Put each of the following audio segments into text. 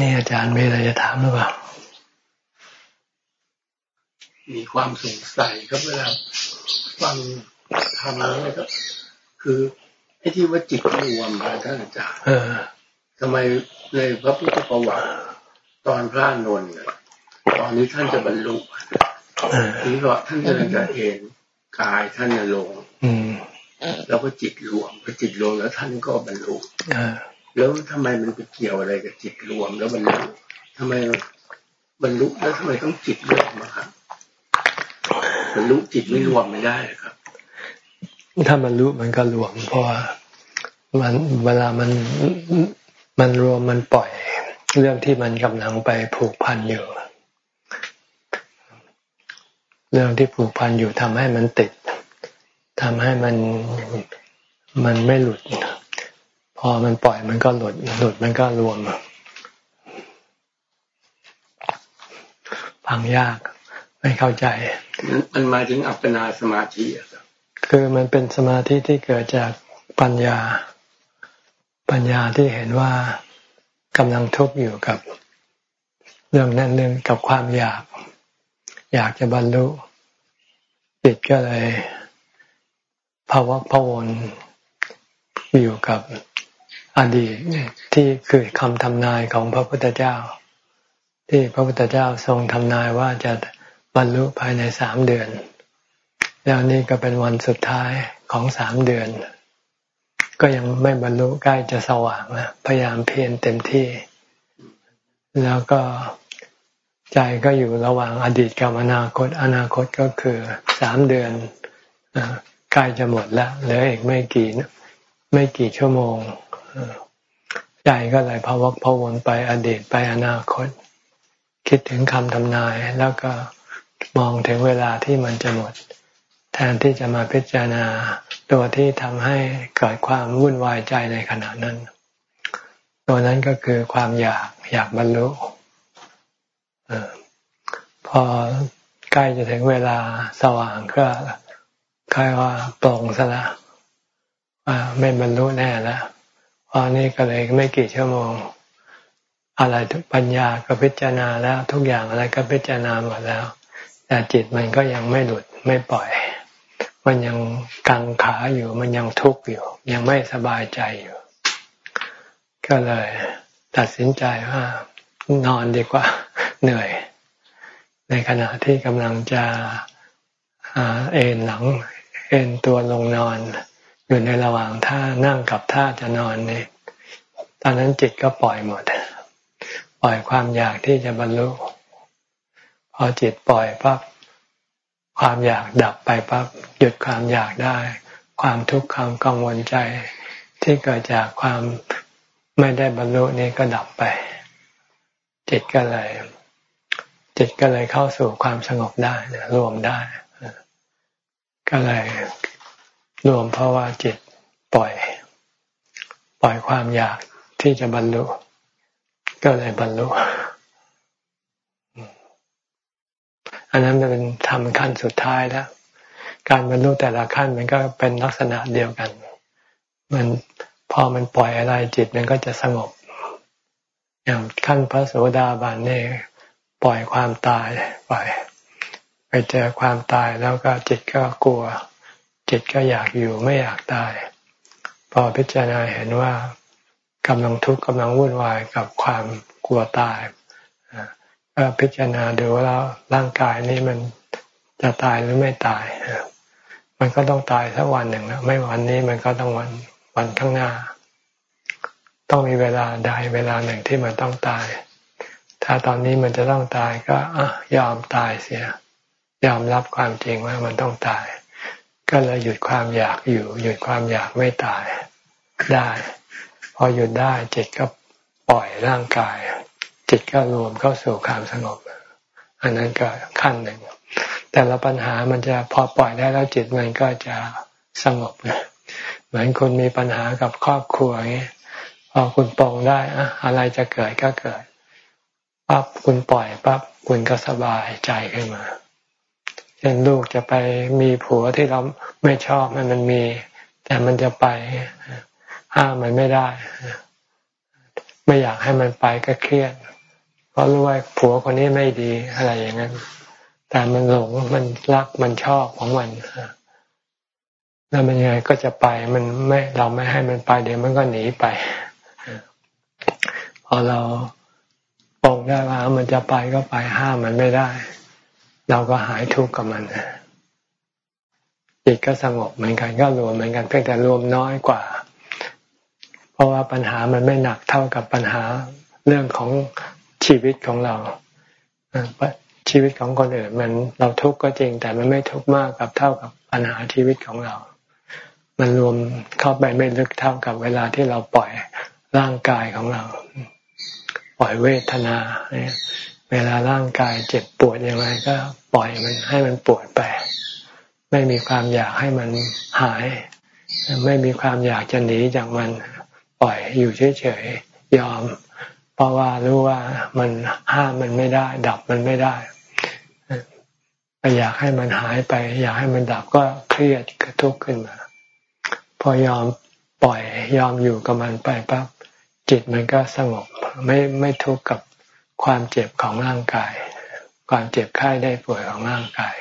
นี่อาจารย์มีอะไรจะถามหรือเปล่า มีความสงสัยครับเวลาฟังทำนี้ครับ คือไอ้ที่ว่าจิตรวมนะท่านอาจารย์ทำไมในพระพุทธประวัติตอนพระนนท์ตอนนี้ท่านจะบรรลุทีนี้ก็ท่านจะจะเห็นกายท่านลงแล้วก็จิตรวมพอจิตรวมแล้วท่านก็บรรลุ แล้วทำไมมันไปเกี่ยวอะไรกับจิตรวมแล้วบรรลุทำไมบรรลุแล้วทำไมต้องจิตรวมครับบรรลุจิตไม่รวมไม่ได้ครับ ถ้าบรรลุมันก็รวม เพราะว่ามันเวลามันมันรวมมันปล่อย เรื่องที่มันกำลังไปผูกพันอยู่ เรื่องที่ผูกพันอยู่ทำให้มันติดทำให้มันมันไม่หลุด อมันปล่อยมันก็หลุดหลุดมันก็รวมฟังยาก ไม่เข้าใจ มันมาถึงอัปปนาสมาธิครับคือมันเป็นสมาธิที่เกิดจากปัญญา ปัญญาที่เห็นว่ากำลังทุกข์อยู่กับเรื่องนั้นเรื่องกับความอยาก อยากจะบรรลุจิตก็เลยภาวะพวนอยู่กับ อดีตที่คือคำทำนายของพระพุทธเจ้า ที่พระพุทธเจ้าทรงทำนายว่าจะบรรลุภายในสามเดือน แล้วนี่ก็เป็นวันสุดท้ายของสามเดือน ก็ยังไม่บรรลุใกล้จะสว่างนะพยายามเพียรเต็มที่ แล้วก็ใจก็อยู่ระหว่างอดีตกับอนาคต อนาคตก็คือสามเดือนใกล้จะหมดแล้วเหลืออีกไม่กี่ไม่กี่ชั่วโมง ใจก็เลยพวกพวนไปอดีตไปอนาคต คิดถึงคำทำนายแล้วก็มองถึงเวลาที่มันจะหมด แทนที่จะมาพิจารณาตัวที่ทำให้เกิดความวุ่นวายใจในขณะนั้น ตัวนั้นก็คือความอยากอยากบรรลุพอใกล้จะถึงเวลาสว่างก็คลายว่าปลงซะละว่าไม่บรรลุแน่แล้ว อนนี้ก็เลยไม่กี่ชั่วโมง อะไรปัญญาก็พิจารณาแล้วทุกอย่างอะไรก็พิจารณาหมดแล้ว แต่จิตมันก็ยังไม่หลุดไม่ปล่อย มันยังกังขาอยู่ มันยังทุกข์อยู่ ยังไม่สบายใจอยู่ ก็เลย ตัดสินใจว่านอนดีกว่า เหนื่อย ในขณะที่กำลังจะเอ็นหลัง เอ็นตัวลงนอน อยู่ในระหว่างท่านั่งกับท่าจะนอนเนี่ยตอนนั้นจิตก็ปล่อยหมด ปล่อยความอยากที่จะบรรลุ พอจิตปล่อยปั๊บความอยากดับไปปั๊บหยุดความอยากได้ ความทุกข์ความกังวลใจ ที่เกิดจากความไม่ได้บรรลุนี้ก็ดับไป จิตก็เลย จิตก็เลยเข้าสู่ความสงบได้รวมได้ ก็เลย รวมเพราะว่าจิตปล่อย ปล่อยความอยากที่จะบรรลุ ก็เลยบรรลุ อันนั้นเป็นทำขั้นสุดท้ายแล้ว การบรรลุแต่ละขั้นมันก็เป็นลักษณะเดียวกัน มันพอมันปล่อยอะไรจิตมันก็จะสงบ อย่างขั้นพระโสดาบันนี่ปล่อยความตายไป ไปเจอความตายแล้วก็จิตก็กลัว จิตก็อยากอยู่ไม่อยากตาย พอพิจารณาเห็นว่ากำลังทุกข์กำลังวุ่นวายกับความกลัวตายก็พิจารณาดูแล้วร่างกายนี้มันจะตายหรือไม่ตาย มันก็ต้องตายสักวันหนึ่งแล้วไม่วันนี้มันก็ต้องวันวันข้างหน้า ต้องมีเวลาใดเวลาหนึ่งที่มันต้องตาย ถ้าตอนนี้มันจะต้องตายก็ยอมตายเสีย ยอมรับความจริงว่ามันต้องตาย ก็เลยหยุดความอยากอยู่ หยุดความอยากไม่ตายได้ พอหยุดได้จิตก็ปล่อยร่างกาย จิตก็รวมเข้าสู่ความสงบ อันนั้นก็ขั้นหนึ่ง แต่ละปัญหามันจะพอปล่อยได้แล้วจิตมันก็จะสงบนะเหมือนคุณมีปัญหากับครอบครัวอย่างนี้พอคุณปองได้อะอะไรจะเกิดก็เกิดปั๊บคุณปล่อยปั๊บคุณก็สบายใจขึ้นมา ช่นลูกจะไปมีผัวที่เราไม่ชอบมันมันมี แต่มันจะไปห้ามมันไม่ได้ ไม่อยากให้มันไปก็เครียด เพราะรู้ว่าผัวคนนี้ไม่ดีอะไรอย่างนั้น แต่มันหลงมันรักมันชอบของมันแล้วมันยังไงก็จะไปมันไม่เราไม่ให้มันไป เดี๋ยวมันก็หนีไป พอเราปองได้ว่ามันจะไปก็ไปห้ามมันไม่ได้ เราก็หายทุกข์กับมันจิตก็สงบเหมือนกันก็รวมเหมือนกันเพียงแต่รวมน้อยกว่า เพราะว่าปัญหามันไม่หนักเท่ากับปัญหาเรื่องของชีวิตของเราชีวิตของคนอื่นมันเราทุกข์ก็จริง แต่มันไม่ทุกข์มากกับเท่ากับปัญหาชีวิตของเรา มันรวมเข้าไปไม่ลึกเท่ากับเวลาที่เราปล่อยร่างกายของเรา ปล่อยเวทนา เวลาร่างกายเจ็บปวดยังไงก็ปล่อยมันให้มันปวดไป ไม่มีความอยากให้มันหาย ไม่มีความอยากจะหนีจากมันปล่อยอยู่เฉยๆยอม เพราะว่ารู้ว่ามันห้ามมันไม่ได้ ดับมันไม่ได้ไปอยากให้มันหายไป อยากให้มันดับก็เครียดกระทุกข์ขึ้นมา พอยอมปล่อยยอมอยู่กับมันไปปั๊บจิตมันก็สงบไม่ไม่ทุกข์กับ ความเจ็บของร่างกาย ความเจ็บไข้ได้ป่วยของร่างกาย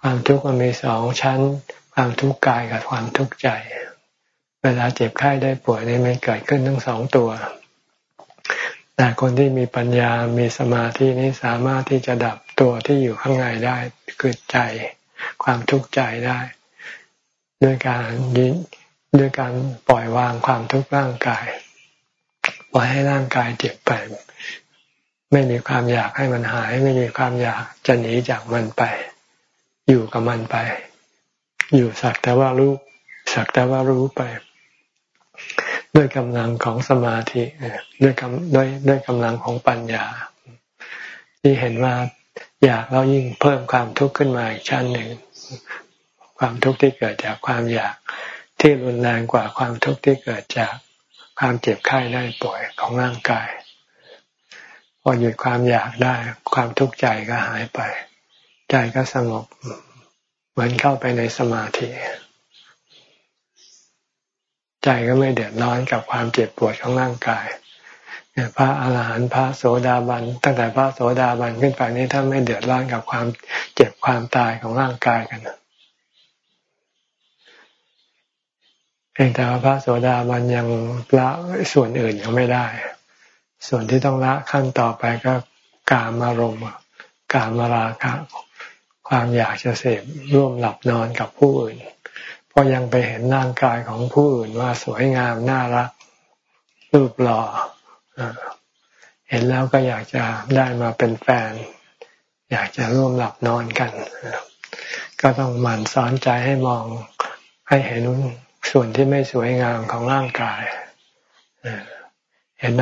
ความทุกข์มันมีสองชั้น ความทุกข์กายกับความทุกข์ใจ เวลาเจ็บไข้ได้ป่วยนี่มันเกิดขึ้นทั้งสองตัว แต่คนที่มีปัญญา มีสมาธินี้สามารถที่จะดับตัวที่อยู่ข้างในได้คือใจ ความทุกข์ใจได้ ด้วยการยินด้วยการปล่อยวางความทุกข์ร่างกาย ปล่อยให้ร่างกายเจ็บไป ไม่มีความอยากให้มันหาย ไม่มีความอยากจะหนีจากมันไป อยู่กับมันไป อยู่สักแต่ว่ารู้สักแต่ว่ารู้ไป ด้วยกำลังของสมาธิด้วยกำด้วยด้วยกำลังของปัญญา ที่เห็นว่าอยากแล้วยิ่งเพิ่มความทุกข์ขึ้นมาอีกชั้นหนึ่งความทุกข์ที่เกิดจากความอยากที่รุนแรงกว่าความทุกข์ที่เกิดจาก ความเจ็บไข้ได้ป่วยของร่างกาย พอหยุดความอยากได้ ความทุกข์ใจก็หายไป ใจก็สงบ เหมือนเข้าไปในสมาธิ ใจก็ไม่เดือดร้อนกับความเจ็บปวดของร่างกายพระอาหารหันต์พระโสดาบัน ตั้งแต่พระโสดาบันขึ้นไปนี้ท่าไม่เดือดร้อนกับความเจ็บความตายของร่างกายกัน เพียงแต่ว่าพระโสดาบันยังละส่วนอื่นยังไม่ได้ ส่วนที่ต้องละขั้นต่อไปก็กามารมณ์กามราคะความอยากจะเสพร่วมหลับนอนกับผู้อื่น เพราะยังไปเห็นร่างกายของผู้อื่นว่าสวยงามน่ารักรูปหล่อเห็นแล้วก็อยากจะได้มาเป็นแฟน อยากจะร่วมหลับนอนกัน ก็ต้องหมั่นสอนใจให้มองให้เห็น ส่วนที่ไม่สวยงามของร่างกาย เห็น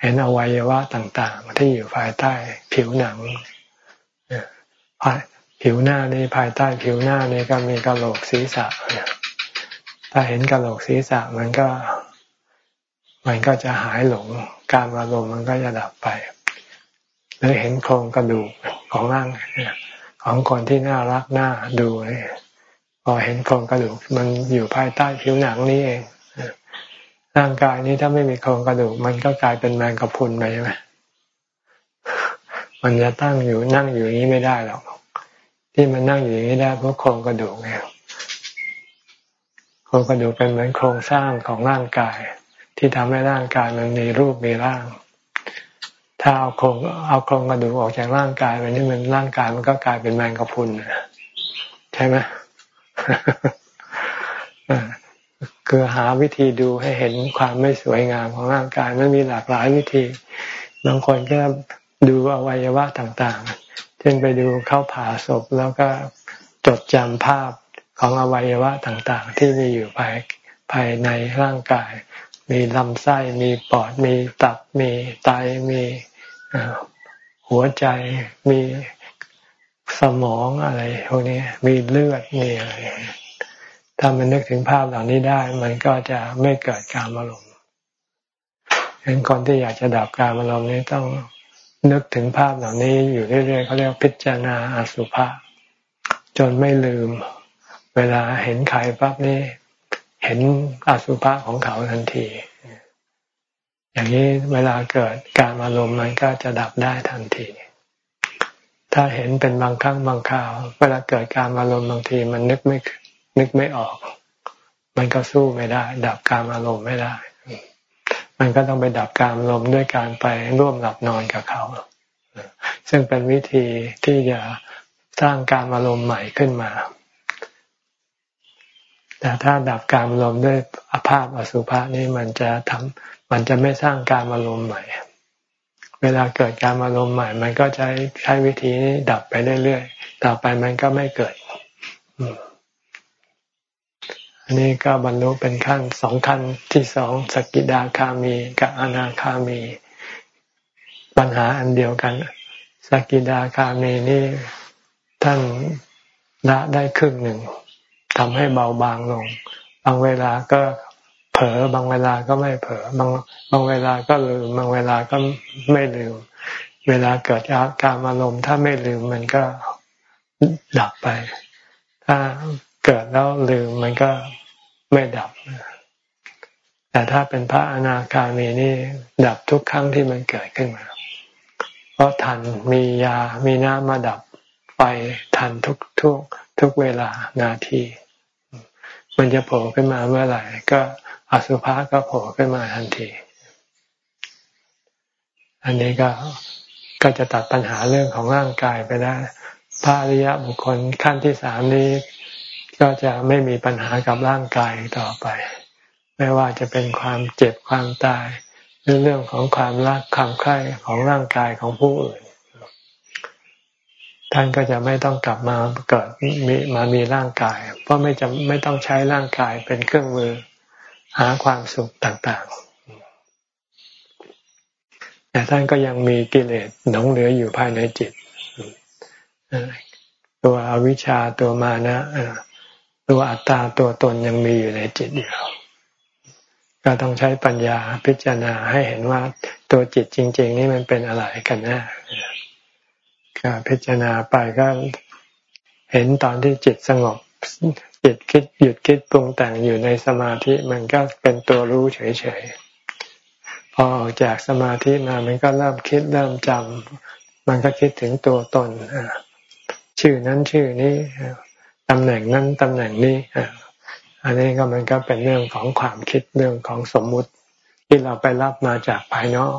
เห็นอวัยวะต่างๆ ที่อยู่ภายใต้ผิวหนังผิวหน้านี่ภายใต้ผิวหน้านี่ก็มีกระโหลกศีรษะถ้าเห็นกระโหลกศีรษะมันก็ มันก็จะหายหลง การอารมณ์มันก็จะดับไปหรือเห็นโครงกระดูกของร่างของคนที่น่ารักน่าดูเนี่ย พอเห็นโครงกระดูกมันอยู่ภายใต้ผิวหนังนี่เองร่างกายนี้ถ้าไม่มีโครงกระดูก มันก็กลายเป็นแมงกะพรุนไปใช่ไหมมันจะตั้งอยู่นั่งอยู่อย่างนี้ไม่ได้หรอกที่มันนั่งอยู่อย่างนี้ได้เพราะโครงกระดูกไงโครงกระดูกเป็นเหมือนโครงสร้างของร่างกาย ที่ทำให้ร่างกายมันมีรูปมีร่าง ถ้าเอาโครงเอาโครงกระดูกออกจากร่างกายไปนี่มันร่างกายมันก็กลายเป็นแมงกะพรุนใช่ไหม คือหาวิธีดูให้เห็นความไม่สวยงามของร่างกายมันมีหลากหลายวิธีบางคนก็ดูอวัยวะต่างๆ เช่นไปดูเข้าผ่าศพแล้วก็จดจำภาพของอวัยวะต่างๆ ที่มีอยู่ภายภายในร่างกาย มีลำไส้ มีปอด มีตับ มีไต มีหัวใจ มี สมองอะไรพวกนี้มีเลือดมีอะไรถ้ามันนึกถึงภาพเหล่านี้ได้ มันก็จะไม่เกิดการอารมณ์เห็นคนที่อยากจะดับการอารมณ์นี้ต้องนึกถึงภาพเหล่านี้อยู่เรื่อยๆเขาเรียกพิจารณาอสุภะจนไม่ลืม เวลาเห็นใครปั๊บนี่เห็นอสุภะของเขาทันที อย่างนี้เวลาเกิดการอารมณ์มันก็จะดับได้ทันที ถ้าเห็นเป็นบางครั้งบางคราว เวลาเกิดการอารมณ์บางทีมันนึกไม่นึกไม่ออก มันก็สู้ไม่ได้ ดับการอารมณ์ไม่ได้ มันก็ต้องไปดับการอารมณ์ด้วยการไปร่วมหลับนอนกับเขา ซึ่งเป็นวิธีที่จะสร้างการอารมณ์ใหม่ขึ้นมา แต่ถ้าดับการอารมณ์ด้วยอภาพอสุภะนี่มันจะทำมันจะไม่สร้างการอารมณ์ใหม่ เวลาเกิดการอารมณ์ใหม่ มันก็ใช้ใช้วิธีนี้ดับไปเรื่อยๆ ต่อไปมันก็ไม่เกิด อันนี้ก็บรรลุเป็นขั้นสองขั้นที่สองสกิดาคามี กับอนาคามี ปัญหาอันเดียวกันสกิดาคามีนี่ท่านละได้ครึ่งหนึ่งทำให้เบาบางลง บางเวลาก็ เผลอบางเวลาก็ไม่เผลอบางบางเวลาก็ลืมบางเวลาก็ไม่ลืม เวลาเกิดอาการอารมณ์ถ้าไม่ลืมมันก็ดับไป ถ้าเกิดแล้วลืมมันก็ไม่ดับ แต่ถ้าเป็นพระอนาคามีนี่ดับทุกครั้งที่มันเกิดขึ้นมา เพราะทันมียามีน้ำมาดับไฟทันทุกทุกทุกเวลานาที มันจะโผล่ขึ้นมาเมื่อไหร่ก็ อสุภะก็โผล่ขึ้นมาทันที อันนี้ก็ก็จะตัดปัญหาเรื่องของร่างกายไปได้พระอริยบุคคลขั้นที่สามนี้ ก็จะไม่มีปัญหากับร่างกายต่อไป ไม่ว่าจะเป็นความเจ็บความตาย หรือเรื่องของความรักความใคร่ของร่างกายของผู้อื่น ท่านก็จะไม่ต้องกลับมาเกิดมีมามีร่างกาย เพราะไม่จำไม่ต้องใช้ร่างกายเป็นเครื่องมือ หาความสุขต่างๆ แต่ท่านก็ยังมีกิเลสหนองเหลืออยู่ภายในจิต ตัวอวิชชาตัวมานะตัวอัตตาตัวตนยังมีอยู่ในจิตอยู่ก็ต้องใช้ปัญญาพิจารณาให้เห็นว่าตัวจิตจริง ๆ นี่มันเป็นอะไรกันแนะ่ก็พิจารณาไปก็เห็นตอนที่จิตสงบ จิตคิดหยุดคิดปรุงแต่งอยู่ในสมาธิมันก็เป็นตัวรู้เฉยๆ พอออกจากสมาธิมามันก็เริ่มคิดเริ่มจำมันก็คิดถึงตัวตนชื่อนั้นชื่อนี้ตำแหน่งนั้นตำแหน่งนี้อันนี้ก็มันก็เป็นเรื่องของความคิดเรื่องของสมมุติที่เราไปรับมาจากภายนอก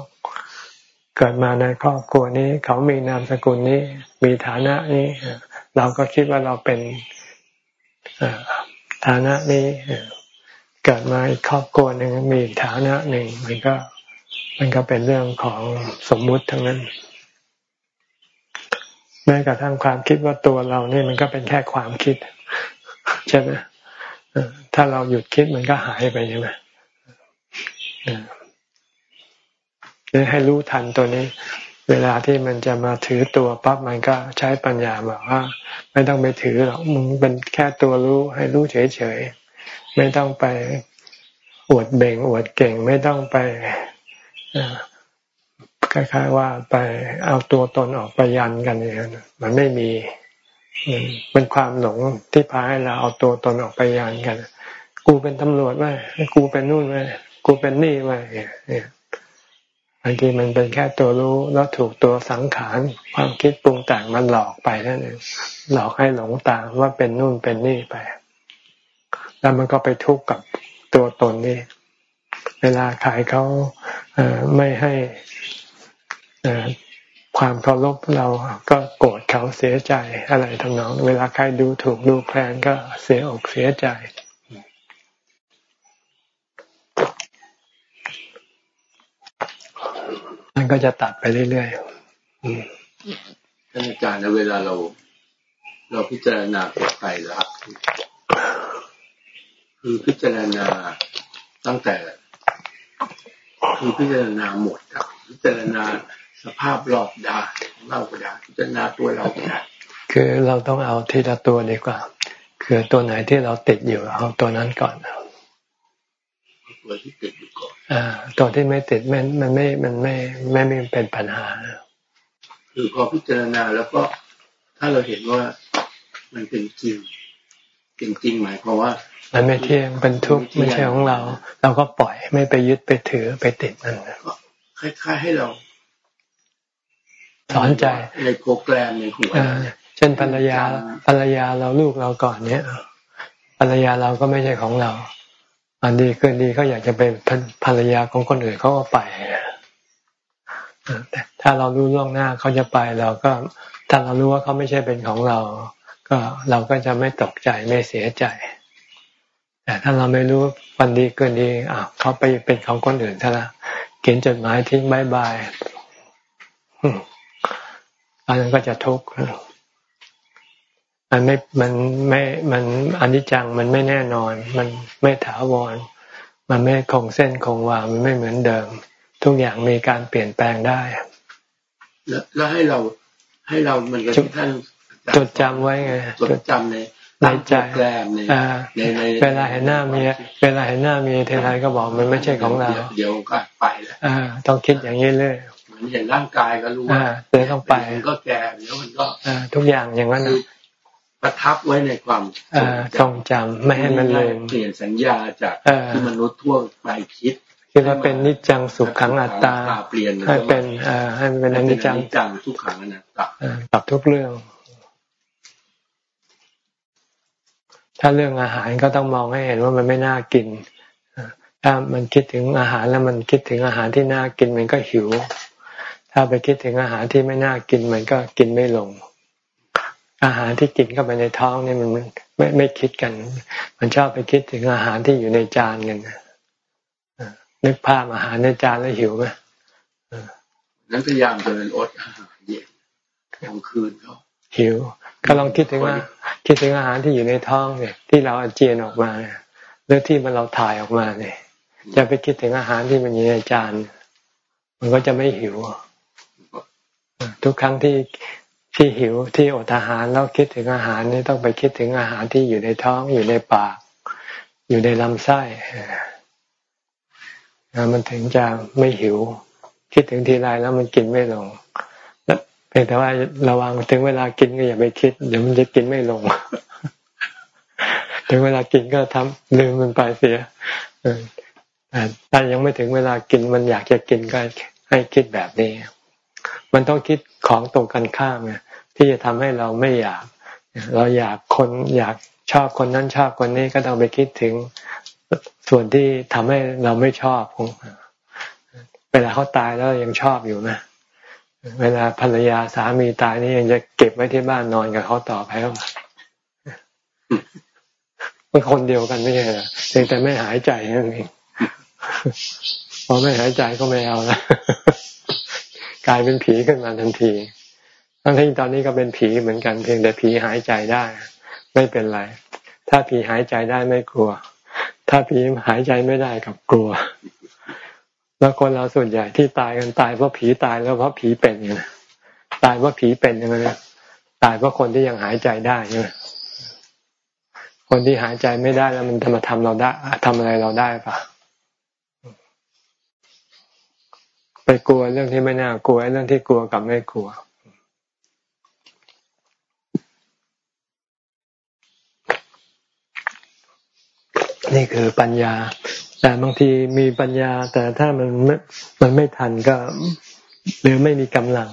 เกิดมาในครอบครัวนี้ เขามีนามสกุลนี้ มีฐานะนี้ เราก็คิดว่าเราเป็น ฐานะนี้เกิดมาอีกครอบครัวหนึ่งมีฐานะหนึ่งมันก็ มันก็เป็นเรื่องของสมมุติทั้งนั้น แม้กระทั่งความคิดว่าตัวเรานี่มันก็เป็นแค่ความคิดใช่ไหมถ้าเราหยุดคิดมันก็หายไปใช่ไหมให้รู้ทันตัวนี้ เวลาที่มันจะมาถือตัวปั๊บมันก็ใช้ปัญญาบอกว่า ไม่ต้องไปถือหรอกมึงเป็นแค่ตัวรู้ให้รู้เฉยๆไม่ต้องไปอวดเบ่งอวดเก่งไม่ต้องไปคล้ายๆว่าไปเอาตัวตนออกไปยันกันอย่างนั้นมันไม่มีเป็นความหลงที่พาให้เราเอาตัวตนออกไปยันกัน กูเป็นตำรวจไหมกูเป็นนู่นไหมกูเป็นนี่ไหมเนี่ย บางทีมันเป็นแค่ตัวรู้แล้วถูกตัวสังขารความคิดปรุงแต่งมันหลอกไปนั่นเองหลอกให้หลงตามว่าเป็นนู่นเป็นนี่ไป แล้วมันก็ไปทุกข์กับตัวตนนี่เวลาขายเขาไม่ให้ความเคารพเราก็โกรธเขาเสียใจอะไรทั้งนั้นเวลาใครดูถูกดูแคลนก็เสียอกเสียใจ มันก็จะตัดไปเรื่อยๆท่านอาจารย์ในเวลาเรา เราพิจารณาไปแล้วคือพิจารณาตั้งแต่ คือพิจารณาหมดครับพิจารณาสภาพรอบดาของเราก็ได้พิจารณาตัวเราก็ได้คือเราต้องเอาทีละตัวดีกว่า คือตัวไหนที่เราติดอยู่เอาตัวนั้นก่อนตัวที่ติดอยู่ ก่อนอ่าตัวที่ไม่ติดมันมันไม่มันไม่ไม่ไม่เป็นปัญหาคือพอพิจารณาแล้วก็ถ้าเราเห็นว่ามันเป็นจริงจริงๆหมายความว่า มันไม่เที่ยงเป็นทุกข์ไม่ใช่ของเรา เราก็ปล่อยไม่ไปยึดไปถือไปติดมันคล้ายๆให้เราสอนใจในโปรแกรมในหัวเช่นภรรยาภรรยาเราลูกเราก่อนเนี้ยภรรยาเราก็ไม่ใช่ของเรา วันดีคืนดีเขาอยากจะเป็นภรรยาของคนอื่นเขาก็ไปแต่ถ้าเรารู้ล่วงหน้าเขาจะไปเราก็ถ้าเรารู้ว่าเขาไม่ใช่เป็นของเรา ก็เราก็จะไม่ตกใจไม่เสียใจ แต่ถ้าเราไม่รู้วันดีคืนดีอะเขาไปเป็นของคนอื่นซะละเขียนจดหมายทิ้ง bye bye อันนั้นก็จะทุกข์ มันไม่มันไม่มันอนิจจังมันไม่แน่นอน มันไม่ถาวร มันไม่คงเส้นคงวามันไม่เหมือนเดิม ทุกอย่างมีการเปลี่ยนแปลงได้ แล้วให้เราให้เรามันก็ท่านจดจำไว้ไงจดจำในในใจแกรมในในเวลาเห็นหน้ามีเวลาเห็นหน้ามีเทนายก็บอกมันไม่ใช่ของเรา เดี๋ยวก็ไปแล้วต้องคิดอย่างนี้เลยเหมือนเห็นร่างกายก็รู้ว่าเดี๋ยวต้องไปมันก็แก่เดี๋ยวมันก็ทุกอย่างอย่างนั้น ประทับไว้ในความทรงจำไม่ให้มันลืมเปลี่ยนสัญญาจากที่มนุษย์ทั่วไปคิดคิดว่าเป็นนิจจังสุขขังอัตตาเปลี่ยนให้เป็นให้เป็นอนิจจังทุกขังอนัตตากับทุกเรื่อง ถ้าเรื่องอาหารก็ต้องมองให้เห็นว่ามันไม่น่ากินถ้ามันคิดถึงอาหารแล้วมันคิดถึงอาหารที่น่ากินมันก็หิว ถ้าไปคิดถึงอาหารที่ไม่น่ากินมันก็กินไม่ลง อาหารที่กินเข้าไปในท้องนี่มันไม่ไม่คิดกัน มันชอบไปคิดถึงอาหารที่อยู่ในจานกันนึกภาพอาหารในจานแล้วหิวไหมนั้นพยายามจะเป็นอดอาหารเย็นกลางคืนเขาหิว ก็ลองคิดถึงว่า คิดถึงอาหารที่อยู่ในท้องเนี่ย ที่เราอาเจียนออกมาเนี่ยหรือที่มันเราถ่ายออกมาเนี่ยจะไปคิดถึงอาหารที่มันอยู่ในจานมันก็จะไม่หิว ทุกครั้งที่ ที่หิวที่อดอาหารแล้วคิดถึงอาหารนี่ต้องไปคิดถึงอาหารที่อยู่ในท้องอยู่ในปาก อยู่ในลำไส้มันถึงจะไม่หิว คิดถึงทีไรแล้วมันกินไม่ลงเพียงแต่ว่าระวังถึงเวลากินก็อย่าไปคิด เดี๋ยวมันจะกินไม่ลง ถึงเวลากินก็ทำลืมมันไปเสียแต่ถ้ายังไม่ถึงเวลากินมันอยากจะกินก็ให้คิดแบบนี้ มันต้องคิดของตรงกันข้ามไง ที่จะทำให้เราไม่อยาก เราอยากคนอยากชอบคนนั้นชอบคนนี้ก็ต้องไปคิดถึงส่วนที่ทำให้เราไม่ชอบเวลาเขาตายแล้วยังชอบอยู่ไหมเวลาภรรยาสามีตายนี่ยังจะเก็บไว้ที่บ้านนอนกับเขาต่อไปหรือเปล่าเป็นคนเดียวกันไม่ใช่เหรอเพียงแต่ไม่หายใจนั่นเองพอไม่หายใจก็ไม่เอาแล้วกลายเป็นผีขึ้นมาทันที ทั้งที่ตอนนี้ก็เป็นผีเหมือนกัน เพียงแต่ผีหายใจได้ ไม่เป็นไร ถ้าผีหายใจได้ไม่กลัว ถ้าผีหายใจไม่ได้กับกลัว แล้วคนเราส่วนใหญ่ที่ตายกันตายเพราะผีตายแล้วเพราะผีเป็นอย่างนี้ตายเพราะผีเป็นอย่างนี้ตายเพราะคนที่ยังหายใจได้ใช่ไหมคนที่หายใจไม่ได้แล้วมันจะมาทำเราได้ทำอะไรเราได้ปะไปกลัวเรื่องที่ไม่น่ากลัวเรื่องที่กลัวกับไม่กลัว นี่คือปัญญา แต่บางทีมีปัญญา แต่ถ้ามันมันไม่ทันก็ หรือไม่มีกำลัง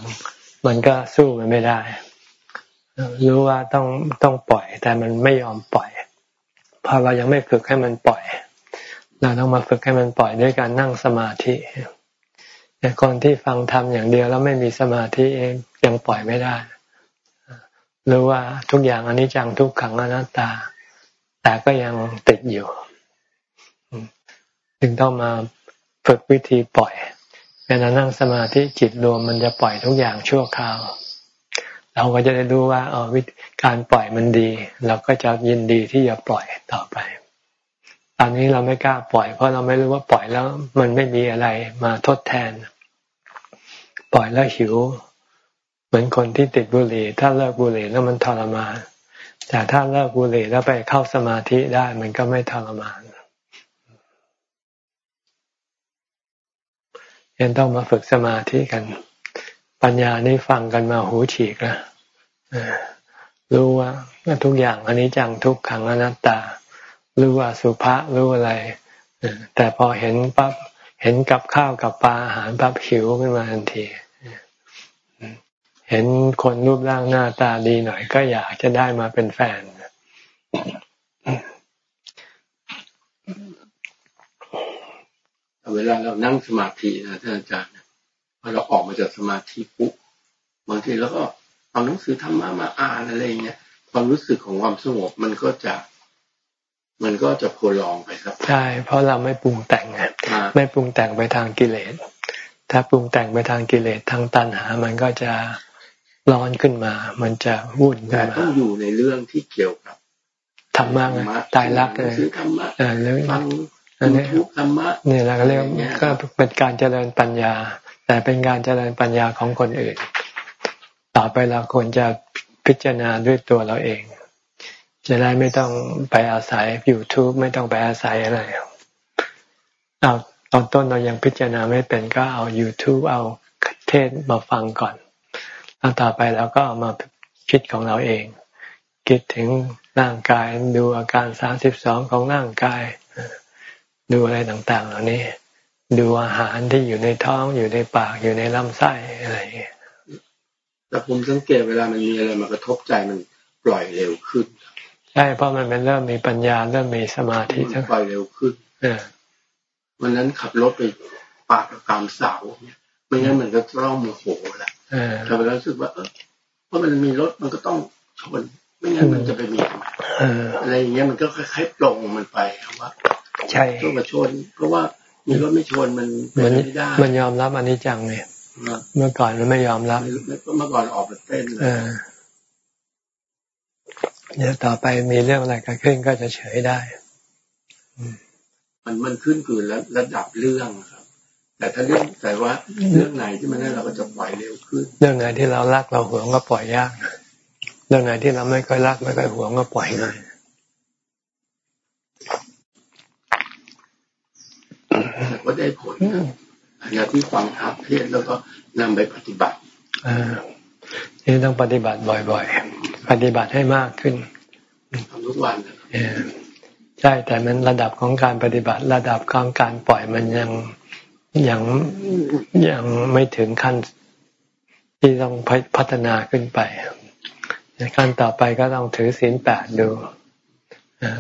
มันก็สู้มันไม่ได้ รู้ว่าต้องต้องปล่อย แต่มันไม่ยอมปล่อยเพราะเรายังไม่ฝึกให้มันปล่อย เราต้องมาฝึกให้มันปล่อยด้วยการนั่งสมาธิแต่คนที่ฟังทำอย่างเดียวแล้วไม่มีสมาธิเองยังปล่อยไม่ได้ หรู้ว่าทุกอย่างอนนี้จังทุกขังอนัตตา แต่ก็ยังติดอยู่จึงต้องมาฝึกวิธีปล่อยเวลานั่งสมาธิจิตรวมมันจะปล่อยทุกอย่างชั่วคราว เราก็จะได้รู้ว่าอ๋อวิธีการปล่อยมันดี เราก็จะยินดีที่จะปล่อยต่อไป ตอนนี้เราไม่กล้าปล่อย เพราะเราไม่รู้ว่าปล่อยแล้วมันไม่มีอะไรมาทดแทน ปล่อยแล้วหิว เหมือนคนที่ติดบุหรี่ ถ้าเลิกบุหรี่แล้วมันทรมาน แต่ถ้าเลิกบุหรี่แล้วไปเข้าสมาธิได้มันก็ไม่ทรมานยังต้องมาฝึกสมาธิกัน ปัญญานี่ฟังกันมาหูฉีกแล้วรู้ว่าทุกอย่างอันนี้จังทุกขังอนัตตา รู้ว่าสุภาษรู้อะไรแต่พอเห็นปั๊บเห็นกับข้าวกับปลาอาหารปั๊บหิวขึ้นมาทันที เห็นคนรูปร่างหน้าตาดีหน่อย ก็อยากจะได้มาเป็นแฟน เวลาเรานั่งสมาธินะท่านอาจารย์พอเราออกมาจากสมาธิปุ๊บบางทีเราก็เอาหนังสือธรรมะมาอ่านอะไรเงี้ยความรู้สึกของความสงบมันก็จะมันก็จะโพลองไปครับใช่ เพราะเราไม่ปรุงแต่งไงไม่ปรุงแต่งไปทางกิเลส ถ้าปรุงแต่งไปทางกิเลสทางตัณหา มันก็จะ ร้อนขึ้นมา มันจะวุ่นขึ้นมาต้องอยู่ในเรื่องที่เกี่ยวกับธรรมะตายรักเลยธรรมะฟังอันนี้ธรรมะนี่เราก็เรียกก็เป็นการเจริญปัญญา แต่เป็นการเจริญปัญญาของคนอื่น ต่อไปเราควรจะพิจารณาด้วยตัวเราเอง จะได้ไม่ต้องไปอาศัย YouTube ไม่ต้องไปอาศัยอะไรเอาตอนต้นเรายังพิจารณาไม่เป็นก็เอา YouTube เอาเทศมาฟังก่อน แล้วต่อไปเราก็เอามาคิดของเราเอง คิดถึงร่างกายดูอาการสามสิบสองของร่างกาย ดูอะไรต่างๆ เหล่านี้ ดูอาหารที่อยู่ในท้องอยู่ในปากอยู่ในลำไส้อะไรแต่ผมสังเกตเวลามันมีอะไรมากระทบใจมันปล่อยเร็วขึ้นใช่เพราะมันเป็นเริ่มมีปัญญาเริ่มมีสมาธิปล่อยเร็วขึ้นเออวันนั้นขับรถไปปากตามเสาเนี่ยไม่งั้นมันก็ต้องโมโหแหละ แต่เวลารู้สึกว่าเออเพราะมันมีรถมันก็ต้องชนไม่งั้นมันจะไปมีอะไรอย่างเงี้ยมันก็คล้ายๆปลงมันไปว่าใช่ต้องมาชน เพราะว่ามีรถไม่ชนมันไม่ได้ มันยอมรับอันนี้จังเนี่ยเมื่อก่อนมันไม่ยอมรับเมื่อก่อนออกแบบเต้นเลยเนี่ยต่อไปมีเรื่องอะไรกันขึ้นก็จะเฉยได้ มันมันขึ้นคือระดับเรื่องครับ แต่ถ้าเรื่องแต่ว่าเรื่องไหนที่มันนั่นเราก็จะปล่อยเร็วขึ้น เรื่องไหนที่เรารักเราหวงก็ปล่อยยาก เรื่องไหนที่เราไม่ค่อยรักไม่ค่อยหวงก็ปล่อยง่ายก็ได้ผลอันนี้ที่ฟังทับเทศแล้วก็นำไปปฏิบัติอ่านี่ต้องปฏิบัติบ่อยๆ ปฏิบัติให้มากขึ้นทำทุกวันใช่แต่มันระดับของการปฏิบัติระดับของการปล่อยมันยัง ยังยังไม่ถึงขั้นที่ต้องพัฒนาขึ้นไปขั้นต่อไปก็ต้องถือศีลแปดดู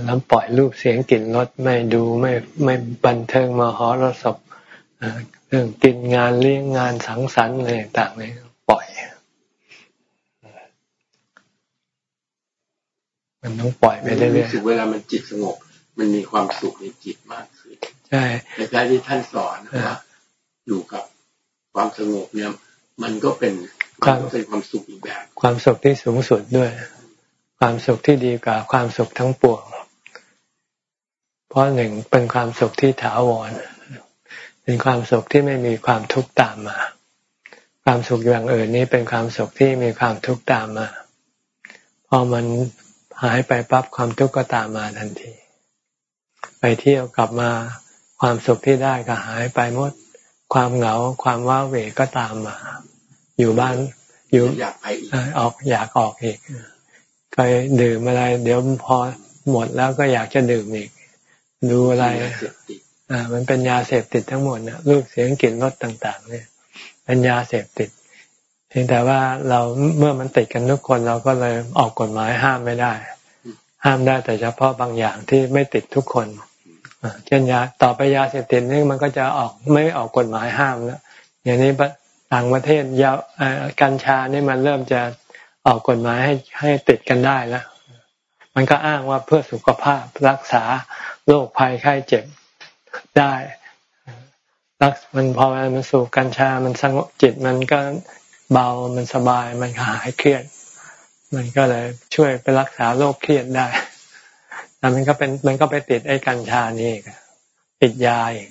แล้วปล่อยรูปเสียงกลิ่นรสไม่ดูไม่ไม่บันเทิงมาหอรสพเรื่องกินงานเลี้ยงงานสังสรรค์อะไรต่างๆเนี่ยปล่อย มันต้องปล่อยไปเรื่อยๆรู้สึกเวลามันจิตสงบ มันมีความสุขในจิตมาก ใช่ในการที่ท่านสอนว่าอยู่กับความสงบเนี่ย มันก็เป็นความเป็นความสุขอีกแบบ ความสุขที่สูงสุดด้วย ความสุขที่ดีกว่าความสุขทั้งปวงเพราะหนึ่งเป็นความสุขที่ถาวร เป็นความสุขที่ไม่มีความทุกข์ตามมา ความสุขอย่างอื่นนี้เป็นความสุขที่มีความทุกข์ตามมาพอมันหายไปปั๊บความทุกข์ก็ตามมาทันที ไปเที่ยวกลับมา ความสุขที่ได้ก็หายไปหมด ความเหงาความว้าเหวก็ตามมา อยู่บ้านอยู่อยากไปออกอยากออกอีกเคยดื่มอะไร เดี๋ยวพอหมดแล้วก็อยากจะดื่มอีก ดูอะไรอ่า มันเป็นยาเสพติดทั้งหมดนะรูปเสียงกลิ่นรสต่าง ๆ เนี่ยเป็นยาเสพติดเพียงแต่ว่าเราเมื่อมันติดกันทุกคนเราก็เลยออกกฎหมายห้ามไม่ได้ ห้ามได้แต่เฉพาะบางอย่างที่ไม่ติดทุกคน เช่นยาต่อไปยาเสพติดนี่มันก็จะออกไม่ออกกฎหมายห้ามแล้วอย่างนี้ต่างประเทศยากัญชานี่มันเริ่มจะออกกฎหมายให้ให้ติดกันได้แล้วมันก็อ้างว่าเพื่อสุขภาพรักษาโรคภัยไข้เจ็บได้รักมันพอมันสูบกัญชา มันสงบจิตมันก็เบามันสบายมันหายเครียด มันก็เลยช่วยไปรักษาโรคเครียดได้ แต่มันก็เป็นมันก็ไปติดไอ้กัญชานี่ติดยาอีก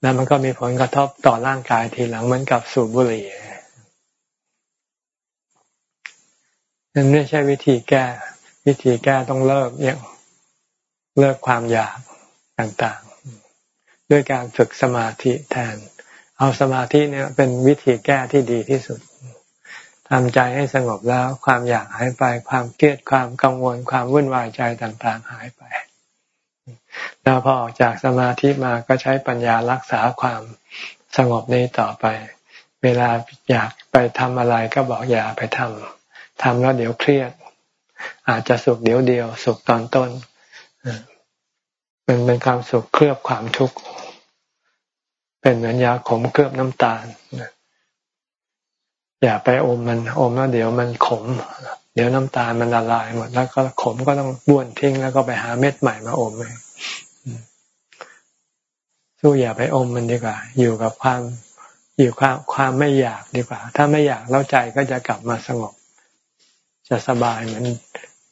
แล้วมันก็มีผลกระทบต่อร่างกายทีหลังเหมือนกับสูบบุหรี่นั่นไม่ใช่วิธีแก้ วิธีแก้ต้องเลิกอย่างเลิกความอยากต่างๆ ด้วยการฝึกสมาธิแทน เอาสมาธิเนี่ยเป็นวิธีแก้ที่ดีที่สุด ทำใจให้สงบแล้วความอยากหายไป ความเครียดความกังวลความวุ่นวายใจต่างๆ หายไป แล้วพอออกจากสมาธิมาก็ใช้ปัญญารักษาความสงบนี้ต่อไป เวลาอยากไปทำอะไรก็บอกอย่าไปทำทำแล้วเดี๋ยวเครียด อาจจะสุขเดี๋ยวเดียว สุขตอนต้นมันเป็นความสุขเคลือบความทุกข์ เป็นเหมือนยาขมเคลือบน้ำตาล อย่าไปอมมันอมแล้วเดี๋ยวมันขม เดี๋ยวน้ำตาลมันละลายหมดแล้วก็ขมก็ต้องบ้วนทิ้งแล้วก็ไปหาเม็ดใหม่มาอมเลยสู้อย่าไปอมมันดีกว่า อยู่กับความอยู่ความความไม่อยากดีกว่า ถ้าไม่อยากแล้วใจก็จะกลับมาสงบ จะสบายเหมือน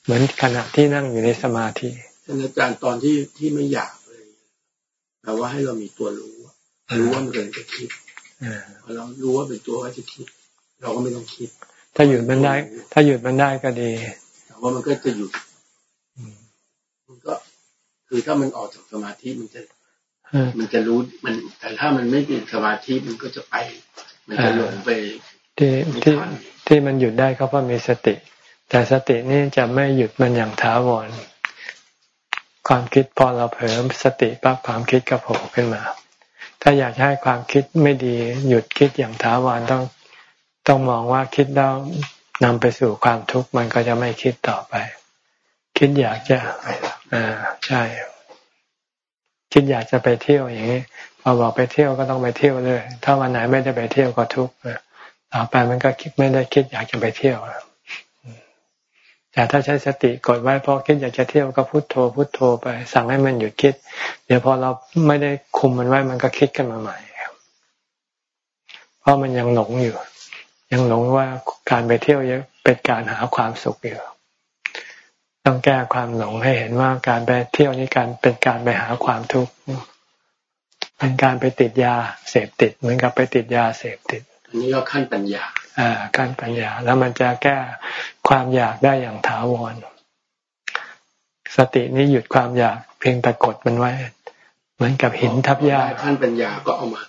เหมือนขณะที่นั่งอยู่ในสมาธิอาจารย์ตอนที่ที่ไม่อยากเลยแปลว่าให้เรามีตัวรู้รู้ว่ามันเกิดจะคิดพอเรารู้ว่าเป็นตัวว่าจะคิด เราก็ไม่ต้องคิด ถ้าหยุดมันได้ ถ้าหยุดมันได้ก็ดีแต่ว่ามันก็จะหยุดมันก็ คือถ้ามันออกจากสมาธิมันจะมันจะรู้มัน แต่ถ้ามันไม่เป็นสมาธิมันก็จะไป มันจะหลงไปที่ที่ที่มันหยุดได้ก็เพราะมีสติ แต่สตินี่จะไม่หยุดมันอย่างท้าวรความคิดพอเราเผลอสติปั๊บความคิดก็โผล่ขึ้นมา ถ้าอยากให้ความคิดไม่ดี หยุดคิดอย่างท้าวรต้อง ต้องมองว่าคิดแล้วนำไปสู่ความทุกข์มันก็จะไม่คิดต่อไป คิดอยากจะอ่าใช่ คิดอยากจะไปเที่ยวอย่างนี้พอบอกไปเที่ยวก็ต้องไปเที่ยวเลย ถ้าวันไหนไม่ได้ไปเที่ยวก็ทุกข์ต่อไปมันก็คิดไม่ได้คิดอยากจะไปเที่ยวแต่ถ้าใช้สติกดไว้พอคิดอยากจะเที่ยวก็พุโทโธพุโทโธไป สั่งให้มันหยุดคิด เดี๋ยวพอเราไม่ได้คุมมันไว้มันก็คิดขึ้นมาใหม่เพราะมันยังหลงอยู่ ยังหลงว่าการไปเที่ยวเป็นการหาความสุขอยู่ต้องแก้ความหลงให้เห็นว่าการไปเที่ยวนี้การเป็นการไปหาความทุกข์เป็นการไปติดยาเสพติด เหมือนกับไปติดยาเสพติด อันนี้ก็ขั้นปัญญา อ่า ขั้นปัญญา แล้วมันจะแก้ความอยากได้อย่างถาวร สตินี้หยุดความอยากเพียงแต่กดมันไว้ เหมือนกับหินทับหญ้าขั้นปัญญาก็เอามา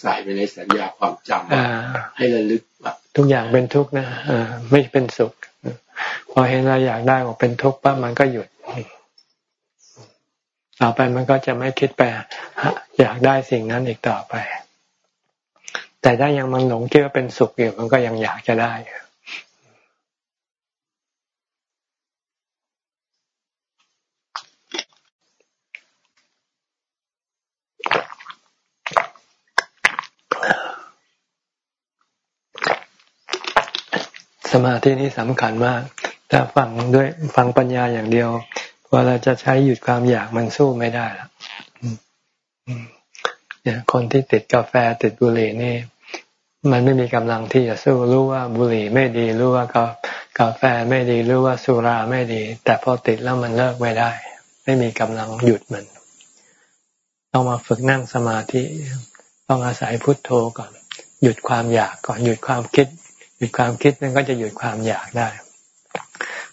ใส่ไปในสัญญาความจำให้ระลึกว่า ทุกอย่างเป็นทุกข์นะอ่าไม่เป็นสุข พอเห็นเราอยากได้ว่าเป็นทุกข์ปั๊บมันก็หยุดต่อไปมันก็จะไม่คิดไปอยากได้สิ่งนั้นอีกต่อไป แต่ถ้ายังมันหลงคิดว่าเป็นสุขอยู่มันก็ยังอยากจะได้ สมาธินี่สำคัญมาก ถ้าฟังด้วยฟังปัญญาอย่างเดียวพอเราจะใช้หยุดความอยากมันสู้ไม่ได้แล้วเนี่ยคนที่ติดกาแฟติดบุหรี่นี่ มันไม่มีกำลังที่จะสู้รู้ว่าบุหรี่ไม่ดีรู้ว่ากากาแฟไม่ดีรู้ว่าสุราไม่ดี แต่พอติดแล้วมันเลิกไม่ได้ ไม่มีกำลังหยุดมัน ต้องมาฝึกนั่งสมาธิ ต้องอาศัยพุทโธก่อน หยุดความอยากก่อนหยุดความคิด หยุดความคิดมันก็จะหยุดความอยากได้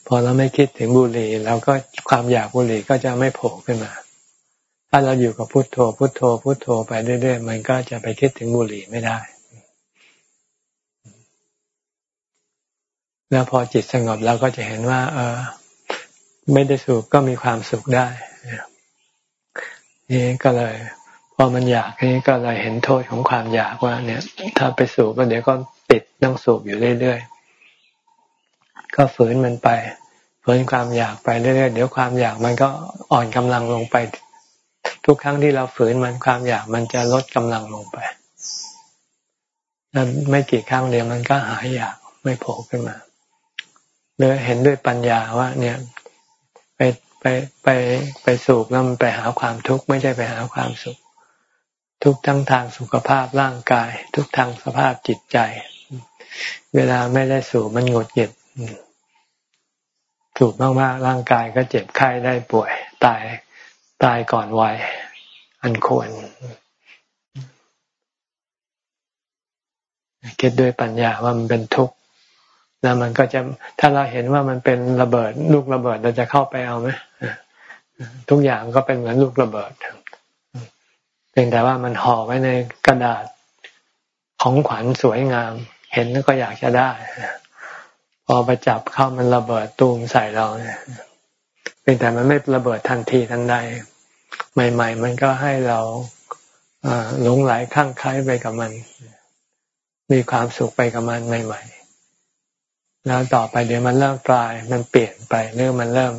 พอเราไม่คิดถึงบุหรี่แล้วก็ความอยากบุหรี่ก็จะไม่โผล่ขึ้นมา ถ้าเราอยู่กับพุทโธ พุทโธ พุทโธไปเรื่อยๆมันก็จะไปคิดถึงบุหรี่ไม่ได้ แล้วพอจิตสงบเราก็จะเห็นว่า เออ ไม่ได้สูบก็มีความสุขได้นี่ก็เลยพอมันอยากนี่ก็เลยเห็นโทษของความอยากว่า เนี่ย ถ้าไปสูบก็เดี๋ยวก็ ติดต้องสูบอยู่เรื่อยๆ ก็ฝืนมันไป ฝืนความอยากไปเรื่อยๆ เดี๋ยวความอยากมันก็อ่อนกำลังลงไป ทุกครั้งที่เราฝืนมันความอยากมันจะลดกำลังลงไปแล้วไม่กี่ครั้งเดียวมันก็หายอยากไม่โผล่ขึ้นมาเลยเห็นด้วยปัญญาว่า เนี่ย ไปไปไปไปสูบแล้วมันไปหาความทุกข์ไม่ใช่ไปหาความสุข ทุกทั้งทางสุขภาพร่างกาย ทุกทางสภาพจิตใจ เวลาไม่ได้สูบมันหงดหงิดสูบมากๆร่างกายก็เจ็บไข้ได้ป่วย ตายตายก่อนวัยอันควร คิดด้วยปัญญาว่ามันเป็นทุกข์แล้วมันก็จะถ้าเราเห็นว่ามันเป็นระเบิด ลูกระเบิดเราจะเข้าไปเอาไหมทุกอย่างก็เป็นเหมือนลูกระเบิดเพียงแต่ว่ามันห่อไว้ในกระดาษของขวัญสวยงาม เห็นแล้วก็อยากจะได้ พอไปจับเข้ามันระเบิดตูมใส่เราเนี่ยเพียงแต่มันไม่ระเบิดทันทีทันใด ใหม่ ๆ มันก็ให้เราหลงไหลข้างคล้ายไปกับมัน มีความสุขไปกับมันใหม่ ๆ แล้วต่อไปเดี๋ยวมันเริ่มกลาย มันเปลี่ยนไปหรือมันเริ่ม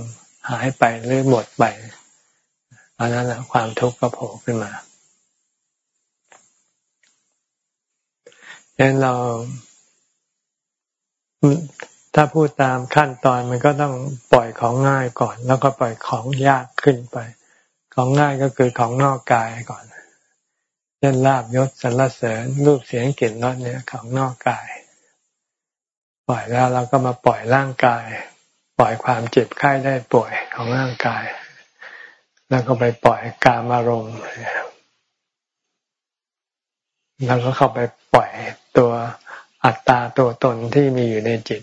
หายไปหรือหมดไปตอนนั้นความทุกข์ก็โผล่ขึ้นมา ดังนั้นเรา ถ้าพูดตามขั้นตอนมันก็ต้องปล่อยของง่ายก่อน แล้วก็ปล่อยของยากขึ้นไป ของง่ายก็คือของนอกกายก่อนเช่นลาบยศสรรเสริญรูปเสียงกลิ่นรสเนี่ยของนอกกาย ปล่อยแล้วเราก็มาปล่อยร่างกาย ปล่อยความเจ็บไข้ได้ป่วยของร่างกาย แล้วก็ไปปล่อยกามอารมณ์ แล้วก็เข้าไปปล่อยตัวอัตตาตัวตนที่มีอยู่ในจิต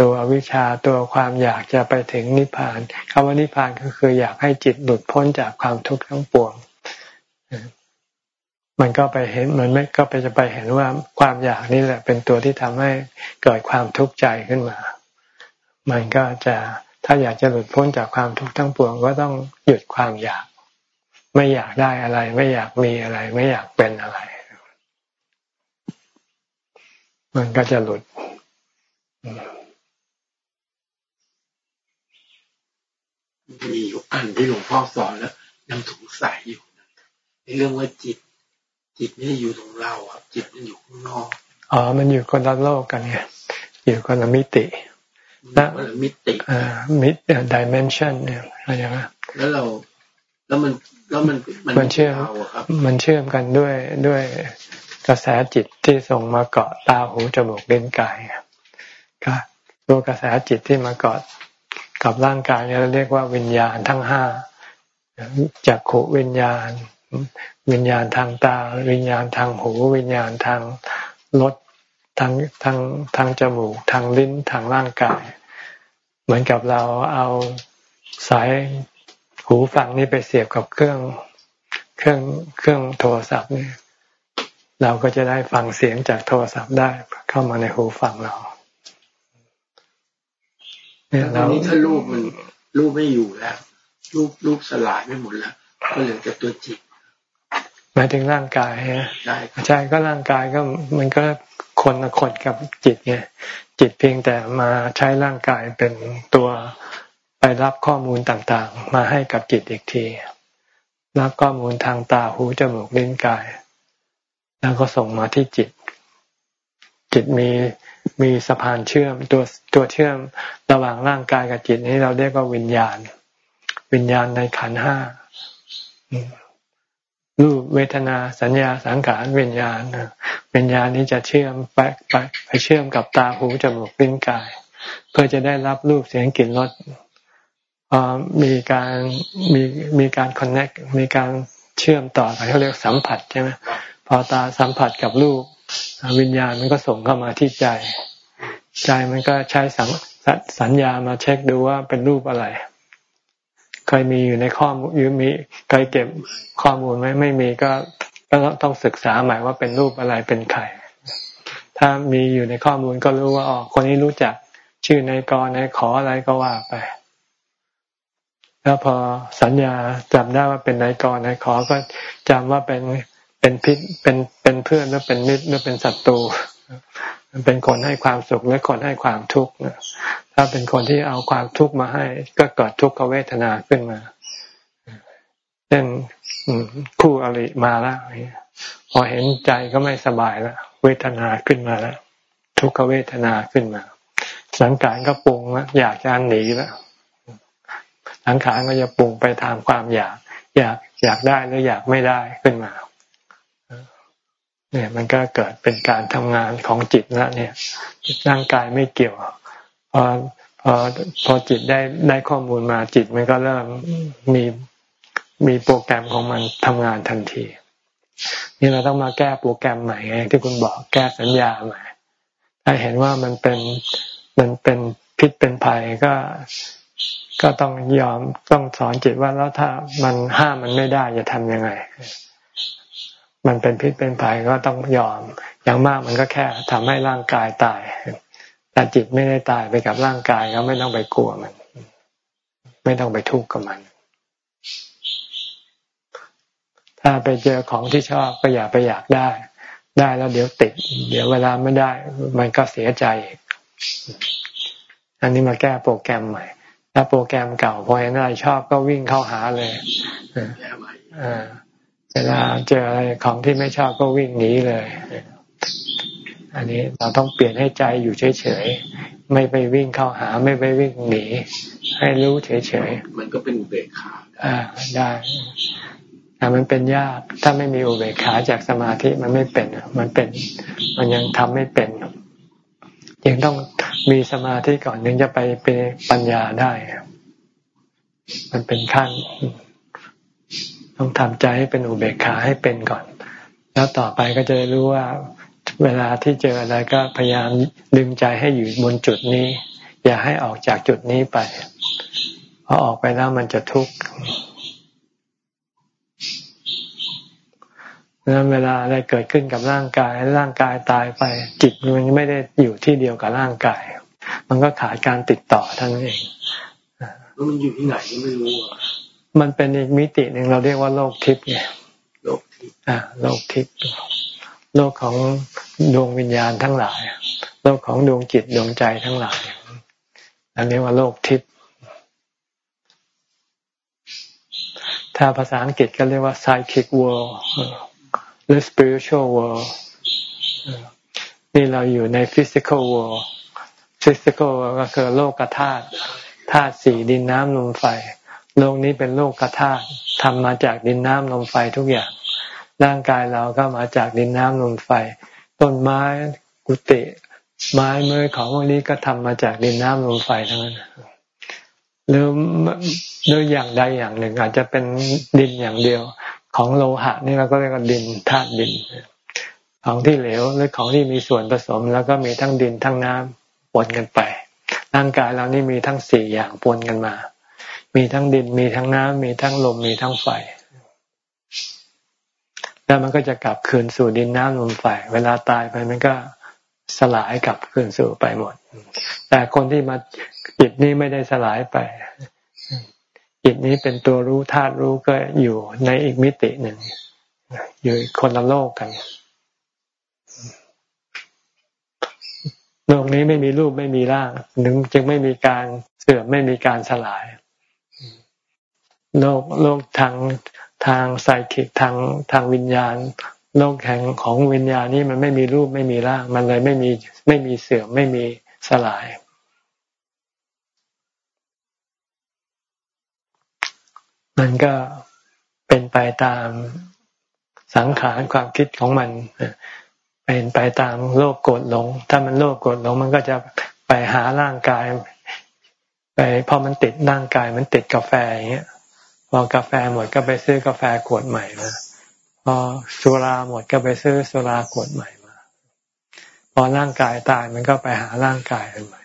ตัววิชาตัวความอยากจะไปถึงนิพพานคำว่านิพพานก็คืออยากให้จิตหลุดพ้นจากความทุกข์ทั้งปวงมันก็ไปเห็นมันไม่ก็ไปจะไปเห็นว่าความอยากนี่แหละ เป็นตัวที่ทำให้เกิดความทุกข์ใจขึ้นมา มันก็จะถ้าอยากจะหลุดพ้นจากความทุกข์ทั้งปวงก็ต้องหยุดความอยาก ไม่อยากได้อะไร ไม่อยากมีอะไร ไม่อยากเป็นอะไร มันก็จะหลุด มีอยู่อันที่หลวงพ่อสอนแล้วยังสงสัยอยู่ในเรื่องว่าจิต จิตไม่ได้อยู่ตรงเราครับ จิตมันอยู่ข้างนอกอ๋อ มันอยู่คนละโลกกันไงอยู่คนละมิตินะมิติอ่ามิติดิเมนชันเนี่ยอะไรนะแล้วเรา แล้วมันแล้วมันมันเชื่อมมันเชื่อมกันด้วยด้วยกระแสจิตที่ส่งมาเกาะตาหูจมูกเล่นกายก็ตัวกระแสจิตที่มาเกาะกับร่างกายเนี่ยเรียกว่าวิญญาณทั้งห้าจักขุวิญญาณ วิญญาณทางตา วิญญาณทางหู วิญญาณทางรสทางทางทางจมูก ทางลิ้นทางร่างกาย เหมือนกับเราเอาสาย หูฟังนี่ไปเสียบกับเครื่องเครื่องเครื่องโทรศัพท์นี่เราก็จะได้ฟังเสียงจากโทรศัพท์ได้เข้ามาในหูฟังเรา เนี่ยเรานี้ถ้ารูปมันรูปไม่อยู่แล้ว รูปรูปสลายไม่หมดแล้วก็เหลือแต่ตัวจิตหมายถึงร่างกายฮะใช่ก็ร่างกายก็มันก็คนละคนกับจิตไงจิตเพียงแต่มาใช้ร่างกายเป็นตัว ไปรับข้อมูลต่างๆ มาให้กับจิตอีกที รับข้อมูลทางตาหูจมูกลิ้นกาย แล้วก็ส่งมาที่จิต จิตมีมีสะพานเชื่อมตัวตัวเชื่อมระหว่างร่างกายกับจิตนี้เราเรียกว่าวิญญาณ วิญญาณในขันห้ารูปเวทนาสัญญาสังขารวิญญาณวิญญาณนี้จะเชื่อมไปไปไปเชื่อมกับตาหูจมูกลิ้นกาย เพื่อจะได้รับรูปเสียงกลิ่นรส มีการมีมีการคอนเนคมีการเชื่อมต่อกันเขาเรียกสัมผัสใช่ไหมพอตาสัมผัสกับรูปวิญญาณมันก็ส่งเข้ามาที่ใจ ใจมันก็ใช้สังสัญญามาเช็คดูว่าเป็นรูปอะไร เคยมีอยู่ในข้อมูลยืมมีเคยเก็บข้อมูลไหมไม่มีก็ก็ต้องศึกษาใหม่ว่าเป็นรูปอะไรเป็นใครถ้ามีอยู่ในข้อมูลก็รู้ว่าอ๋อคนนี้รู้จัก ชื่อในกรในขออะไรก็ว่าไป แล้วพอสัญญาจำได้ว่าเป็นนายกรนายขอก็จำว่าเป็นเป็นพิษเป็นเป็นเพื่อนหรือเป็นมิตรหรือเป็นศัตรูเป็นคนให้ความสุขหรือคนให้ความทุกข์ถ้าเป็นคนที่เอาความทุกข์มาให้ ก็เกิดทุกขเวทนาขึ้นมาเช่นคู่อริมาแล้วพอเห็นใจก็ไม่สบายแล้วเวทนาขึ้นมาแล้ว ทุกขเวทนาขึ้นมา สังขารก็ปรุงแล้วอยากจะหนีแล้ว สังขารก็จะปรุงไปทางความอยาก อยากอยากได้หรืออยากไม่ได้ขึ้นมา เนี่ยมันก็เกิดเป็นการทำงานของจิตแล้วเนี่ยร่างกายไม่เกี่ยวพอพอพอจิตได้ได้ข้อมูลมาจิตมันก็เริ่มมีมีโปรแกรมของมันทำงานทันที นี่เราต้องมาแก้โปรแกรมใหม่ไงที่คุณบอกแก้สัญญาใหม่ถ้าเห็นว่ามันเป็นมันเป็นพิษเป็นภัยก็ ก็ต้องยอมต้องสอนจิตว่าแล้วถ้ามันห้ามมันไม่ได้จะทำยังไง มันเป็นพิษเป็นภัยก็ต้องยอม อย่างมากมันก็แค่ทำให้ร่างกายตายแต่จิตไม่ได้ตายไปกับร่างกายก็ไม่ต้องไปกลัวมัน ไม่ต้องไปทุกข์กับมัน ถ้าไปเจอของที่ชอบก็อย่าไปอยากได้ ได้แล้วเดี๋ยวติด เดี๋ยวเวลาไม่ได้ มันก็เสียใจ อันนี้มาแก้โปรแกรมใหม่ ถ้าโปรแกรมเก่าพอเห็นอะไรชอบก็วิ่งเข้าหาเลยเวลาเจออะไรของที่ไม่ชอบก็วิ่งหนีเลย อันนี้เราต้องเปลี่ยนให้ใจอยู่เฉยๆ ไม่ไปวิ่งเข้าหา ไม่ไปวิ่งหนี ให้รู้เฉยๆ มันก็เป็นอุเบกขาอ่าได้แต่มันเป็นยาก ถ้าไม่มีอุเบกขาจากสมาธิมันไม่เป็น มันเป็น มันยังทำไม่เป็นยังต้อง มีสมาธิก่อนถึงจะไปเป็นปัญญาได้ มันเป็นขั้น ต้องทำใจให้เป็นอุเบกขาให้เป็นก่อน แล้วต่อไปก็จะรู้ว่า เวลาที่เจออะไรก็พยายามดึงใจให้อยู่บนจุดนี้ อย่าให้ออกจากจุดนี้ไปพอออกไปแล้วมันจะทุกข์ นั้นเวลาอะไรเกิดขึ้นกับร่างกาย ร่างกายตายไป จิตมันไม่ได้อยู่ที่เดียวกับร่างกาย มันก็ขาดการติดต่อทั้งนั้นเองแล้วมันอยู่ที่ไหนไม่รู้มันเป็นอีกมิติหนึ่งเราเรียกว่าโลกทิพย์ไงโลกทิพย์อ่าโลกทิพย์โลกของดวงวิญญาณทั้งหลาย โลกของดวงจิตดวงใจทั้งหลาย อันนี้ว่าโลกทิพย์ถ้าภาษาอังกฤษก็เรียกว่า psychic world หรือ spiritual world นี่เราอยู่ใน physical world physical ก็คือโลกธาตุธาตุสี่ดินน้ำลมไฟ โลกนี้เป็นโลกธาตุทำมาจากดินน้ำลมไฟทุกอย่าง ร่างกายเราก็มาจากดินน้ำลมไฟ ต้นไม้กุฏิไม้เมื่อของพวกนี้ก็ทำมาจากดินน้ำลมไฟทั้งนั้นหรือหรืออย่างใดอย่างหนึ่งอาจจะเป็นดินอย่างเดียว ของโลหะนี่เราก็เรียกว่าดินธาตุดิน ของที่เหลวหรือของที่มีส่วนผสม แล้วก็มีทั้งดินทั้งน้ำปนกันไป ร่างกายเรานี่มีทั้งสี่อย่างปนกันมา มีทั้งดินมีทั้งน้ำมีทั้งลมมีทั้งไฟแล้วมันก็จะกลับคืนสู่ดินน้ำลมไฟเวลาตายไปมันก็สลายกลับคืนสู่ไปหมด แต่คนที่มาจิตนี้ไม่ได้สลายไป จิตนี้เป็นตัวรู้ธาตุรู้ก็อยู่ในอีกมิติหนึ่ง อยู่คนละโลกกัน โลกนี้ไม่มีรูปไม่มีร่างนึงจึงไม่มีการเสื่อมไม่มีการสลาย โลกโลกทางทางไซคิกทางทางวิญญาณ โลกแห่งของวิญญาณนี่มันไม่มีรูปไม่มีร่าง มันเลยไม่มีไม่มีเสื่อมไม่มีสลาย มันก็เป็นไปตามสังขารความคิดของมันเป็นไปตามโลภโกรธหลง ถ้ามันโลภโกรธหลง มันก็จะไปหาร่างกาย ไปพอมันติดร่างกาย มันติดกาแฟอย่างเงี้ยพอกาแฟหมดก็ไปซื้อกาแฟขวดใหม่มาพอสุราหมดก็ไปซื้อสุราขวดใหม่มา พอร่างกายตายมันก็ไปหาร่างกายใหม่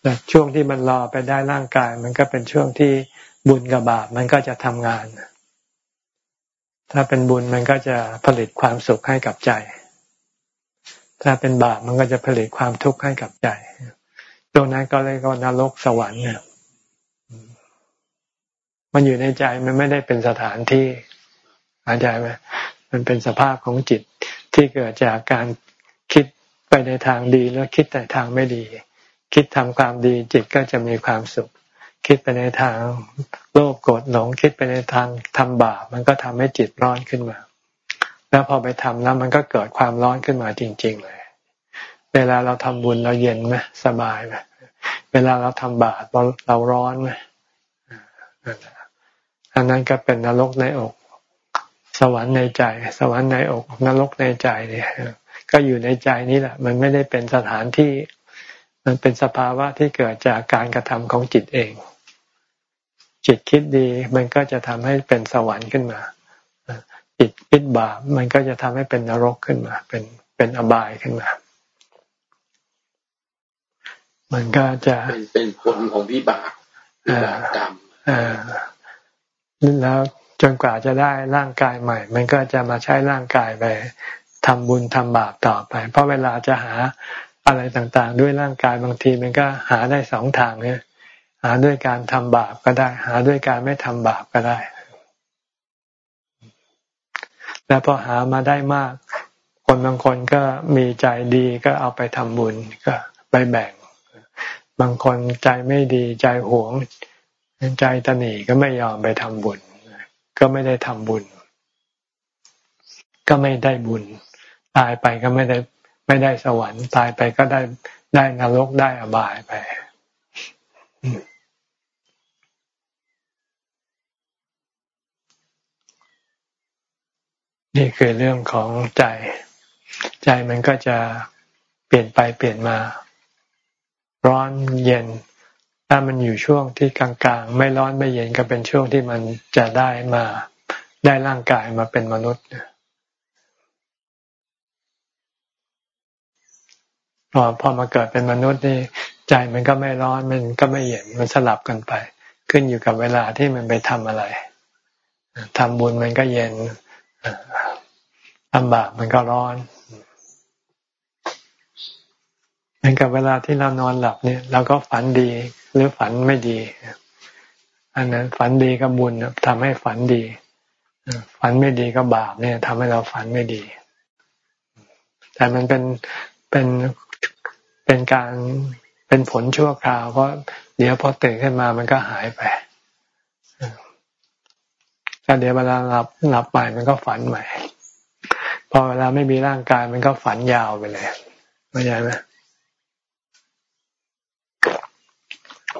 แต่ช่วงที่มันรอไปได้ร่างกาย มันก็เป็นช่วงที่ บุญกับบาปมันก็จะทำงาน ถ้าเป็นบุญมันก็จะผลิตความสุขให้กับใจ ถ้าเป็นบาปมันก็จะผลิตความทุกข์ให้กับใจ ตรงนั้นก็เรียกว่านรกสวรรค์เนี่ยมันอยู่ในใจมันไม่ได้เป็นสถานที่เข้าใจไหมมันเป็นสภาพของจิตที่เกิดจากการคิดไปในทางดีแล้วคิดแต่ทางไม่ดี คิดทำความดีจิตก็จะมีความสุข คิดไปในทางโลภโกรธหลงคิดไปในทางทำบาปมันก็ทำให้จิตร้อนขึ้นมา แล้วพอไปทำแล้วมันก็เกิดความร้อนขึ้นมาจริง ๆ เลย เวลาเราทำบุญเราเย็นไหมสบายไหมเวลาเราทำบาปเราเราร้อนไหมอันนั้นก็เป็นนรกในอก สวรรค์ในใจ สวรรค์ในอกนรกในใจเนี่ยก็อยู่ในใจนี่แหละ มันไม่ได้เป็นสถานที่ มันเป็นสภาวะที่เกิดจากการกระทำของจิตเอง จิตคิดดีมันก็จะทำให้เป็นสวรรค์ขึ้นมา จิตคิดบาปมันก็จะทำให้เป็นนรกขึ้นมา เป็นเป็นอบายขึ้นมา มันก็จะเป็นเป็นผลของวิบากวิบากกรรมแล้วจนกว่าจะได้ร่างกายใหม่ มันก็จะมาใช้ร่างกายไปทำบุญทำบาปต่อไป เพราะเวลาจะหา อะไรต่างๆ ด้วยร่างกายบางทีมันก็หาได้สองทางเนี่ยหาด้วยการทำบาปก็ได้ หาด้วยการไม่ทำบาปก็ได้ แล้วพอหามาได้มาก คนบางคนก็มีใจดีก็เอาไปทำบุญก็ไปแบ่ง บางคนใจไม่ดีใจหวง ใจตนีก็ไม่ยอมไปทำบุญ ก็ไม่ได้ทำบุญ ก็ไม่ได้บุญ ตายไปก็ไม่ได้ ไม่ได้สวรรค์ตายไปก็ได้ได้นรกได้อบายไปนี่คือเรื่องของใจ ใจมันก็จะเปลี่ยนไปเปลี่ยนมา ร้อนเย็น ถ้ามันอยู่ช่วงที่กลางๆ ไม่ร้อนไม่เย็นก็เป็นช่วงที่มันจะได้มาได้ร่างกายมาเป็นมนุษย์ พอพอมาเกิดเป็นมนุษย์นี่ใจมันก็ไม่ร้อนมันก็ไม่เย็นมันสลับกันไป ขึ้นอยู่กับเวลาที่มันไปทำอะไรทำบุญมันก็เย็นทำบาปมันก็ร้อนเหมือนกับเวลาที่เรานอนหลับเนี่ยเราก็ฝันดีหรือฝันไม่ดี อันนั้นฝันดีก็บุญทำให้ฝันดีฝันไม่ดีก็บาปเนี่ยทำให้เราฝันไม่ดี แต่มันเป็นเป็น เป็นการเป็นผลชั่วคราว เพราะเดี๋ยวพอตื่นขึ้นมามันก็หายไปแล้วเดี๋ยวเวลาหลับหลับไปมันก็ฝันใหม่ พอเวลาไม่มีร่างกายมันก็ฝันยาวไปเลยเข้าใจไหม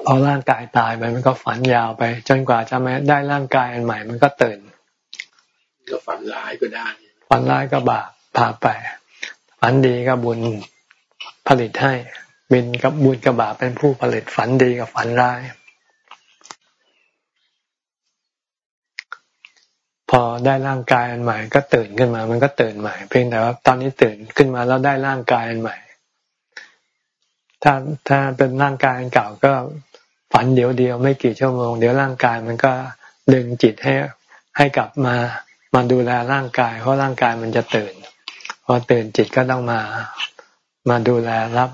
พอร่างกายตายไปมันก็ฝันยาวไป จนกว่าจะมาได้ร่างกายอันใหม่ มันก็ตื่น ก็ฝันร้ายก็ได้ ฝันร้ายก็บาปพาไป ฝันดีก็บุญ ผลิตให้บินกับบุญกับบาปเป็นผู้ผลิตฝันดีกับฝันร้าย พอได้ร่างกายอันใหม่ ก็ตื่นขึ้นมา มันก็ตื่นใหม่ เพียงแต่ว่าตอนนี้ตื่นขึ้นมาแล้วได้ร่างกายอันใหม่ ถ้าถ้าเป็นร่างกายอันเก่าก็ฝันเดียวเดียวไม่กี่ชั่วโมง เดี๋ยวร่างกายมันก็ดึงจิตให้ให้กลับมามาดูแลร่างกาย เพราะร่างกายมันจะตื่น พอตื่นจิตก็ต้องมา มาดูแลรับ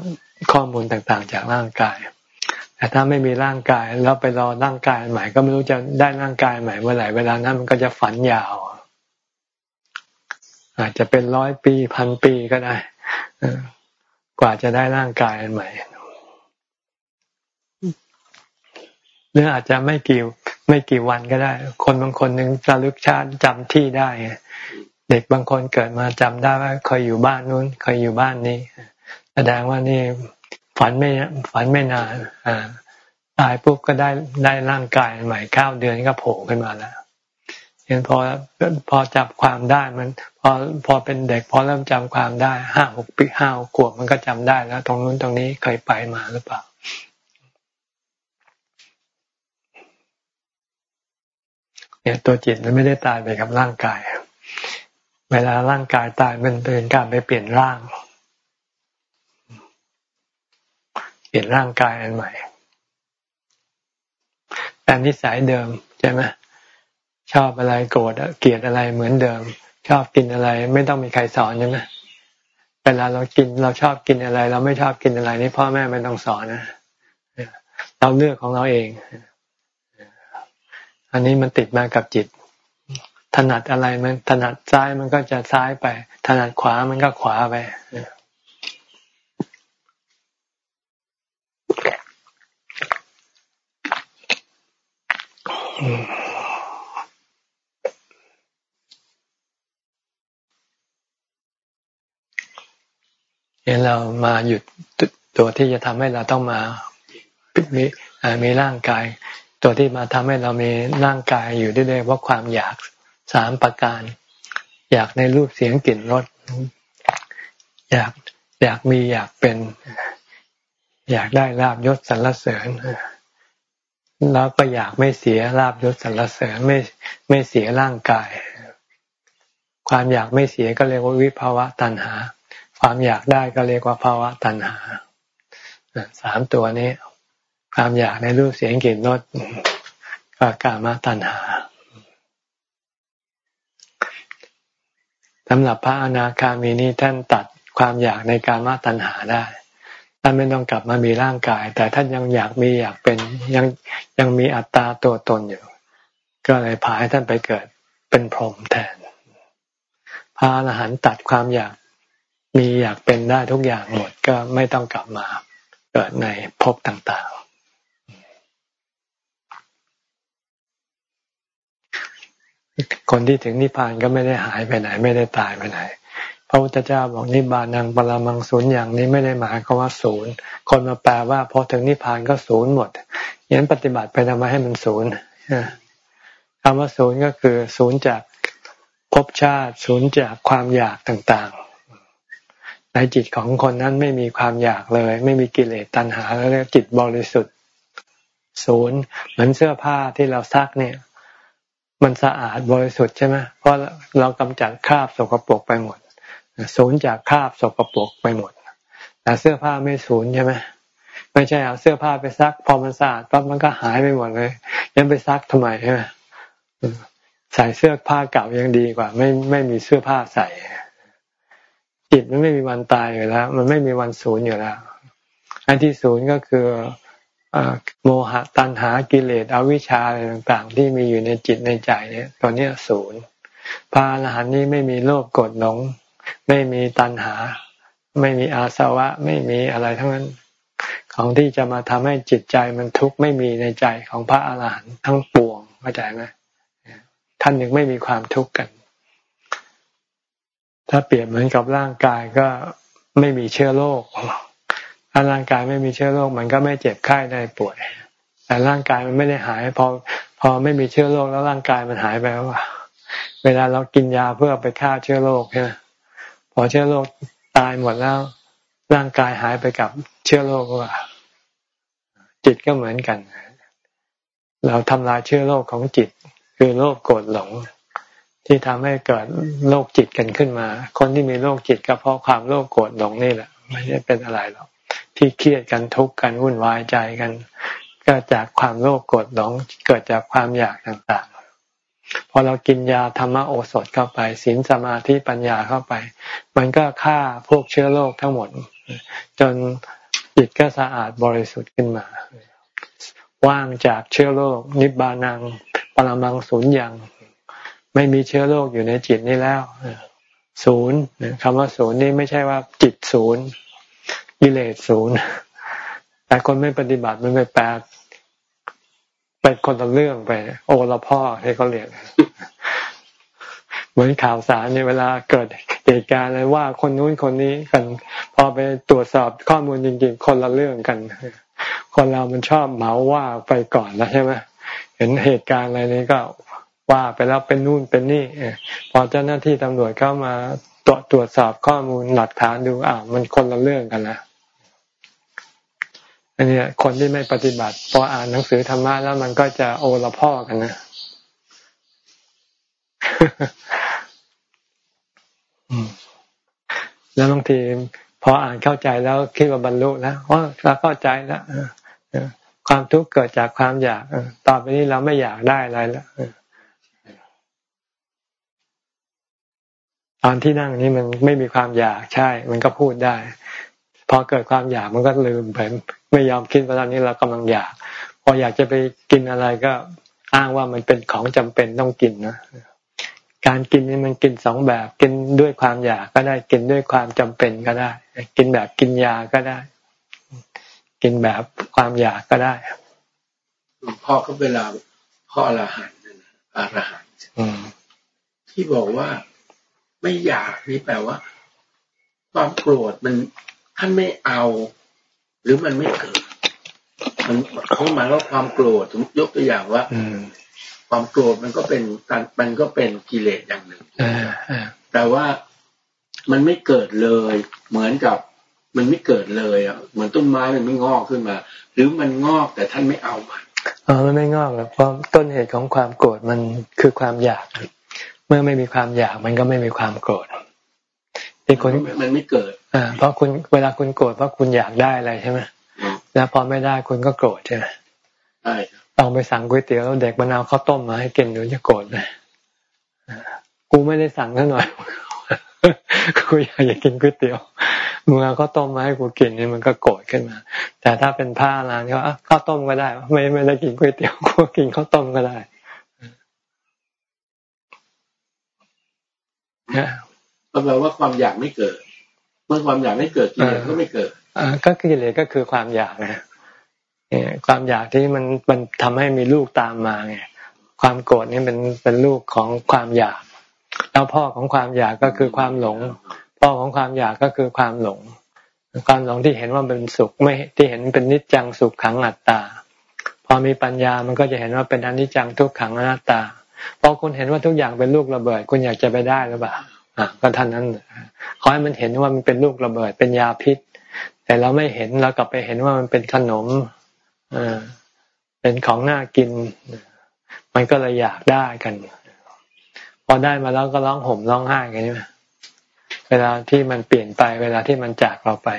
ข้อมูลต่างๆ จากร่างกาย แต่ถ้าไม่มีร่างกายแล้วไปรอร่างกายใหม่ ก็ไม่รู้จะได้ร่างกายใหม่เมื่อไหร่เวลานั้นมันก็จะฝันยาว อาจจะเป็นร้อยปีพันปีก็ได้กว่าจะได้ร่างกายใหม่หรืออาจจะไม่กี่ไม่กี่วันก็ได้ คนบางคนหนึ่งระลึกชาติจำที่ได้ เด็กบางคนเกิดมาจำได้ว่าเคยอยู่บ้านนู้นเคยอยู่บ้านนี้ แสดงว่านี่ฝันไม่ฝันไม่นานอ่าตายปุ๊บก็ได้ได้ร่างกายใหม่เก้าเดือนก็โผล่ขึ้นมาแล้วเห็นพอพอจับความได้มันพอพอเป็นเด็กพอเริ่มจำความได้ห้าหกปีห้าขวบมันก็จำได้แล้ว ตรงนู้นตรงนี้เคยไปมาหรือเปล่าเนี่ยตัวจิตมันไม่ได้ตายไปกับร่างกาย เวลาร่างกายตายมันเป็นการไปเปลี่ยนร่าง ลี่ยนร่างกายอันใหม่แต่นิสัยเดิมใช่ไหมชอบอะไรโกรธเกลียดอะไรเหมือนเดิม ชอบกินอะไร ไม่ต้องมีใครสอนใช่ไหมเวลาเรากินเราชอบกินอะไร เราไม่ชอบกินอะไรนี่พ่อแม่ไม่ต้องสอนนะเราเลือกของเราเอง อันนี้มันติดมากับจิต ถนัดอะไรมันถนัดซ้ายมันก็จะซ้ายไป ถนัดขวามันก็ขวาไป เนี่ยเรามาหยุดตัวที่จะทำให้เราต้องมามีมีร่างกาย ตัวที่มาทำให้เรามีร่างกายอยู่ได้เลยว่าความอยากสามประการ อยากในรูปเสียงกลิ่นรสอยากอยากมีอยากเป็น อยากได้ลาบยศสรรเสริญ แล้วก็อยากไม่เสียลาบยศสรรเสริญไม่ไม่เสียร่างกาย ความอยากไม่เสียก็เรียกว่าวิภาวะตัณหา ความอยากได้ก็เรียกว่าภาวะตัณหาสามตัวนี้ ความอยากในรูปเสียงกลิ่นรสก็กามตัณหาสำหรับพระอนาคามีนี่ท่านตัดความอยากในกามตัณหาได้ ท่านไม่ต้องกลับมามีร่างกาย แต่ท่านยังอยากมีอยากเป็นยังยังมีอัตตาตัวตนอยู่ ก็เลยพาให้ท่านไปเกิดเป็นพรหมแทนพระอรหันต์ตัดความอยากมีอยากเป็นได้ทุกอย่างหมดก็ไม่ต้องกลับมาเกิดในภพต่างๆ คนที่ถึงนิพพานก็ไม่ได้หายไปไหน ไม่ได้ตายไปไหน ระพุทธเจ้าบอกนิบานังปรามังศูนย์อย่างนี้ไม่ได้หมายความว่าศูนย์ คนมาแปลว่าพอถึงนิพพานก็ศูนย์หมดยันปฏิบัติไปทำไมให้มันศูนย์คำว่าศูนย์ก็คือศูนย์จากภพชาติศูนย์จากความอยากต่างๆ ในจิตของคนนั้นไม่มีความอยากเลย ไม่มีกิเลสตัณหาแล้วจิตบริสุทธิ์ศูนย์เหมือนเสื้อผ้าที่เราซักเนี่ย มันสะอาดบริสุทธิ์ใช่ไหมเพราะเรากำจัดคราบสกปรกไปหมด ศูนย์จากคราบสกปรกไปหมดแต่เสื้อผ้าไม่ศูนย์ใช่ไหมไม่ใช่เอาเสื้อผ้าไปซัก พอมันสะอาดปั๊บมันก็หายไปหมดเลยยังไปซักทำไมใช่ไหมใส่เสื้อผ้าเก่ายังดีกว่า ไม่ไม่มีเสื้อผ้าใส่จิตมันไม่มีวันตายอยู่แล้ว มันไม่มีวันศูนย์อยู่แล้วอันที่ศูนย์ก็คือโมหะตัณหากิเลสอวิชชาอะไรต่างๆ ที่มีอยู่ในจิตในใจเนี่ยตัวนี้ศูนย์พระอรหันต์นี้ไม่มีโลภกดหลง ไม่มีตัณหา ไม่มีอาสวะ ไม่มีอะไรทั้งนั้น ของที่จะมาทำให้จิตใจมันทุกข์ไม่มีในใจของพระอาหารหันต์ทั้งปวงเข้าใจไหมท่านยังไม่มีความทุกข์กัน ถ้าเปรียบเหมือนกับร่างกายก็ไม่มีเชื้อโรคถ้าร่างกายไม่มีเชื้อโรคมันก็ไม่เจ็บไข้ได้ป่วย แต่ร่างกายมันไม่ได้หายพอพอไม่มีเชื้อโรคแล้วร่างกายมันหายไปแล้วเวลาเรากินยาเพื่อไปฆ่าเชื้อโรคใช่ไหม พอเชื้อโรคตายหมดแล้ว ร่างกายหายไปกับเชื้อโรคว่าจิตก็เหมือนกัน เราทำลายเชื้อโรคของจิต คือโรคโกรธหลง ที่ทำให้เกิดโรคจิตกันขึ้นมา คนที่มีโรคจิตก็เพราะความโรคโกรธหลงนี่แหละไม่ใช่เป็นอะไรหรอกที่เครียดกันทุกข์กันวุ่นวายใจกัน ก็จากความโลภโกรธหลงเกิดจากความอยากต่าง พอเรากินยาธรรมโอสถเข้าไปศีลสมาธิปัญญาเข้าไป มันก็ฆ่าพวกเชื้อโรคทั้งหมด จนจิตก็สะอาดบริสุทธิ์ขึ้นมา ว่างจากเชื้อโรคนิบานังปรมังศูนย์ยังไม่มีเชื้อโรคอยู่ในจิตนี่แล้วศูนย์คำว่าศูนย์นี่ไม่ใช่ว่าจิตศูนย์กิเลสศูนย์แต่คนไม่ปฏิบัติมันไปแปล เป็นคนละเรื่องไป โอละพ่อที่เขาเรียกเหมือนข่าวสารในเวลาเกิดเหตุการณ์อะไรว่าคนนู้นคนนี้กัน พอไปตรวจสอบข้อมูลจริงๆ คนละเรื่องกัน คนเรามันชอบเหมาว่าไปก่อนนะใช่ไหมเห็นเหตุการณ์อะไรนี้ก็ว่าไปแล้วเป็นนู่นเป็นนี่พอเจ้าหน้าที่ตำรวจเข้ามาตรวจตรวจสอบข้อมูลหลักฐานดูอ้าวมันคนละเรื่องกันนะ อันนี้คนที่ไม่ปฏิบัติพออ่านหนังสือธรรมะแล้วมันก็จะโอละพ่อกันนะแล้วบางทีพออ่านเข้าใจแล้วคิดว่าบรรลุแล้วอ๋อเราเข้าใจแล้วความทุกข์เกิดจากความอยากต่อไปนี้เราไม่อยากได้อะไรแล้วตอนที่นั่งนี้มันไม่มีความอยากใช่ มันก็พูดได้ พอเกิดความอยากมันก็ลืมไปไม่ยอมกินตอนนี้เรากำลังอยาก พออยากจะไปกินอะไรก็อ้างว่ามันเป็นของจำเป็นต้องกินนะการกินนี่มันกินสองแบบกินด้วยความอยากก็ได้กินด้วยความจำเป็นก็ได้ กินแบบกินยาก็ได้ กินแบบความอยากก็ได้พ่อก็เวลาพ่ออรหันต์นะอรหันต์ที่บอกว่าไม่อยากนี่แปลว่า ความโกรธมัน ท่านไม่เอา หรือมันไม่เกิด มันเขาหมายว่าความโกรธยกตัวอย่างว่าความโกรธมันก็เป็นการมันก็เป็นกิเลสอย่างหนึ่งแต่ว่ามันไม่เกิดเลย เหมือนกับมันไม่เกิดเลยอะเหมือนต้นไม้มันไม่งอกขึ้นมา หรือมันงอกแต่ท่านไม่เอามันอ๋อมันไม่งอกหรอกเพราะต้นเหตุของความโกรธมันคือความอยาก เมื่อไม่มีความอยากมันก็ไม่มีความโกรธ ที่คุณมันไม่เกิดอ่าเพราะคุณเวลาคุณโกรธเพราะคุณอยากได้อะไรใช่ไหมแล้วพอไม่ได้คุณก็โกรธใช่ไหมใช่ลองไปสั่งก๋วยเตี๋ยวแล้วเด็กมะนาวข้าวต้มมาให้กินหนูจะโกรธไหมกูไม่ได้สั่งซะหน่อยกูอยากจะกินก๋วยเตี๋ยวมึงเอาข้าวต้มมาให้กูกินนี่มันก็โกรธขึ้นมา แต่ถ้าเป็นผ้าร้านก็ข้าวต้มก็ได้ ไม่ไม่ได้กินก๋วยเตี๋ยวกูกินข้าวต้มก็ได้ ก็แปลว่าความอยากไม่เกิด เมื่อความอยากไม่เกิดกิเลสก็ไม่เกิดอ่าก็กิเลสก็คือความอยากนะความอยากที่มันมันทำให้มีลูกตามมาไงความโกรธนี่เป็นเป็นลูกของความอยาก แล้วพ่อของความอยากก็คือความหลง พ่อของความอยากก็คือความหลง ความหลงที่เห็นว่าเป็นสุขไม่ที่เห็นเป็นนิจจังสุขขังอัตตา พอมีปัญญามันก็จะเห็นว่าเป็นอนิจจังทุกขังอนัตตาพอคุณเห็นว่าทุกอย่างเป็นลูกระเบิด คุณอยากจะไปได้หรือเปล่า อะก็ท่านนั้นขอให้มันเห็นว่ามันเป็นลูกระเบิดเป็นยาพิษ แต่เราไม่เห็นเรากลับไปเห็นว่ามันเป็นขนมอ่าเป็นของน่ากิน มันก็เลยอยากได้กันพอได้มาแล้วก็ร้องห่มร้องไห้กันใช่ไหมเวลาที่มันเปลี่ยนไป เวลาที่มันจากเราไป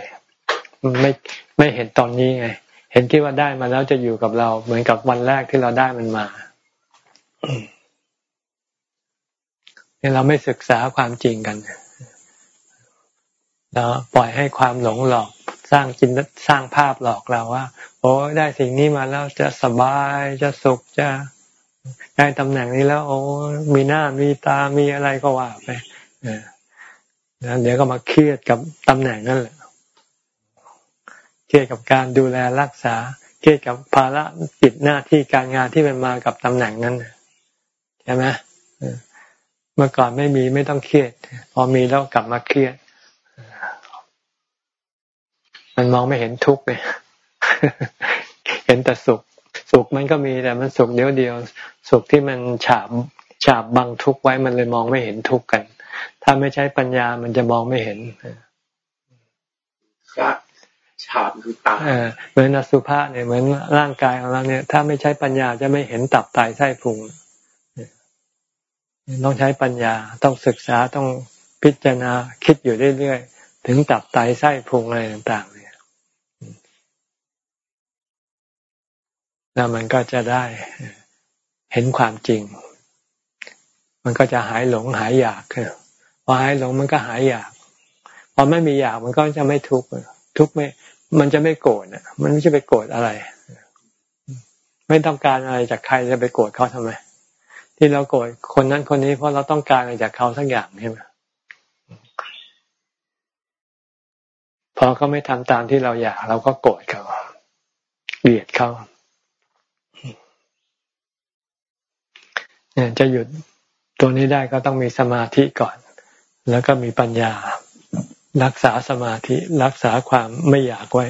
ไม่ไม่เห็นตอนนี้ไง เห็นคิดว่าได้มาแล้วจะอยู่กับเรา เหมือนกับวันแรกที่เราได้มันมา เนี่ยเราไม่ศึกษาความจริงกันเราปล่อยให้ความหลงหลอกสร้างจินสร้างภาพหลอกเราว่าโอ้ได้สิ่งนี้มาแล้วจะสบายจะสุขจะได้ตำแหน่งนี้แล้ว โอ้มีหน้ามีตามีอะไรก็ว่าไปเดี๋ยวก็มาเครียดกับตำแหน่งนั่นแหละเครียดกับการดูแลรักษา เครียดกับภาระปิดหน้าที่การงานที่มันมากับตำแหน่งนั้นใช่ไหม เมื่อก่อนไม่มีไม่ต้องเครียด พอมีแล้วกลับมาเครียด มันมองไม่เห็นทุกข์เลยเห็นแต่สุข สุขมันก็มีแต่มันสุขเดียวเดียว สุขที่มันฉาบฉาบบังทุกไว้มันเลยมองไม่เห็นทุกกัน ถ้าไม่ใช้ปัญญามันจะมองไม่เห็นฉาบคือตาเหมือนอสุภะเนี่ยเหมือนร่างกายของเราเนี่ย ถ้าไม่ใช้ปัญญาจะไม่เห็นตับไตไส้พุง ต้องใช้ปัญญาต้องศึกษาต้องพิจารณาคิดอยู่เรื่อยๆ ถึงตับไตไส้พุงอะไรต่างแล้วมันก็จะได้เห็นความจริง มันก็จะหายหลงหายอยากพอหายหลงมันก็หายอยากพอไม่มีอยากมันก็จะไม่ทุกข์ทุกข์ไม่ มันจะไม่โกรธมันไม่จะไปโกรธอะไร ไม่ต้องการอะไรจากใครจะไปโกรธเขาทำไม ที่เราโกรธคนนั้นคนนี้เพราะเราต้องการอะไรจากเขาสักอย่างใช่ไหมพอเขาไม่ทำตามที่เราอยาก เราก็โกรธเขาเกลียดเขาเนี่ยจะหยุดตัวนี้ได้ก็ต้องมีสมาธิก่อน แล้วก็มีปัญญา รักษาสมาธิรักษาความไม่อยากไว้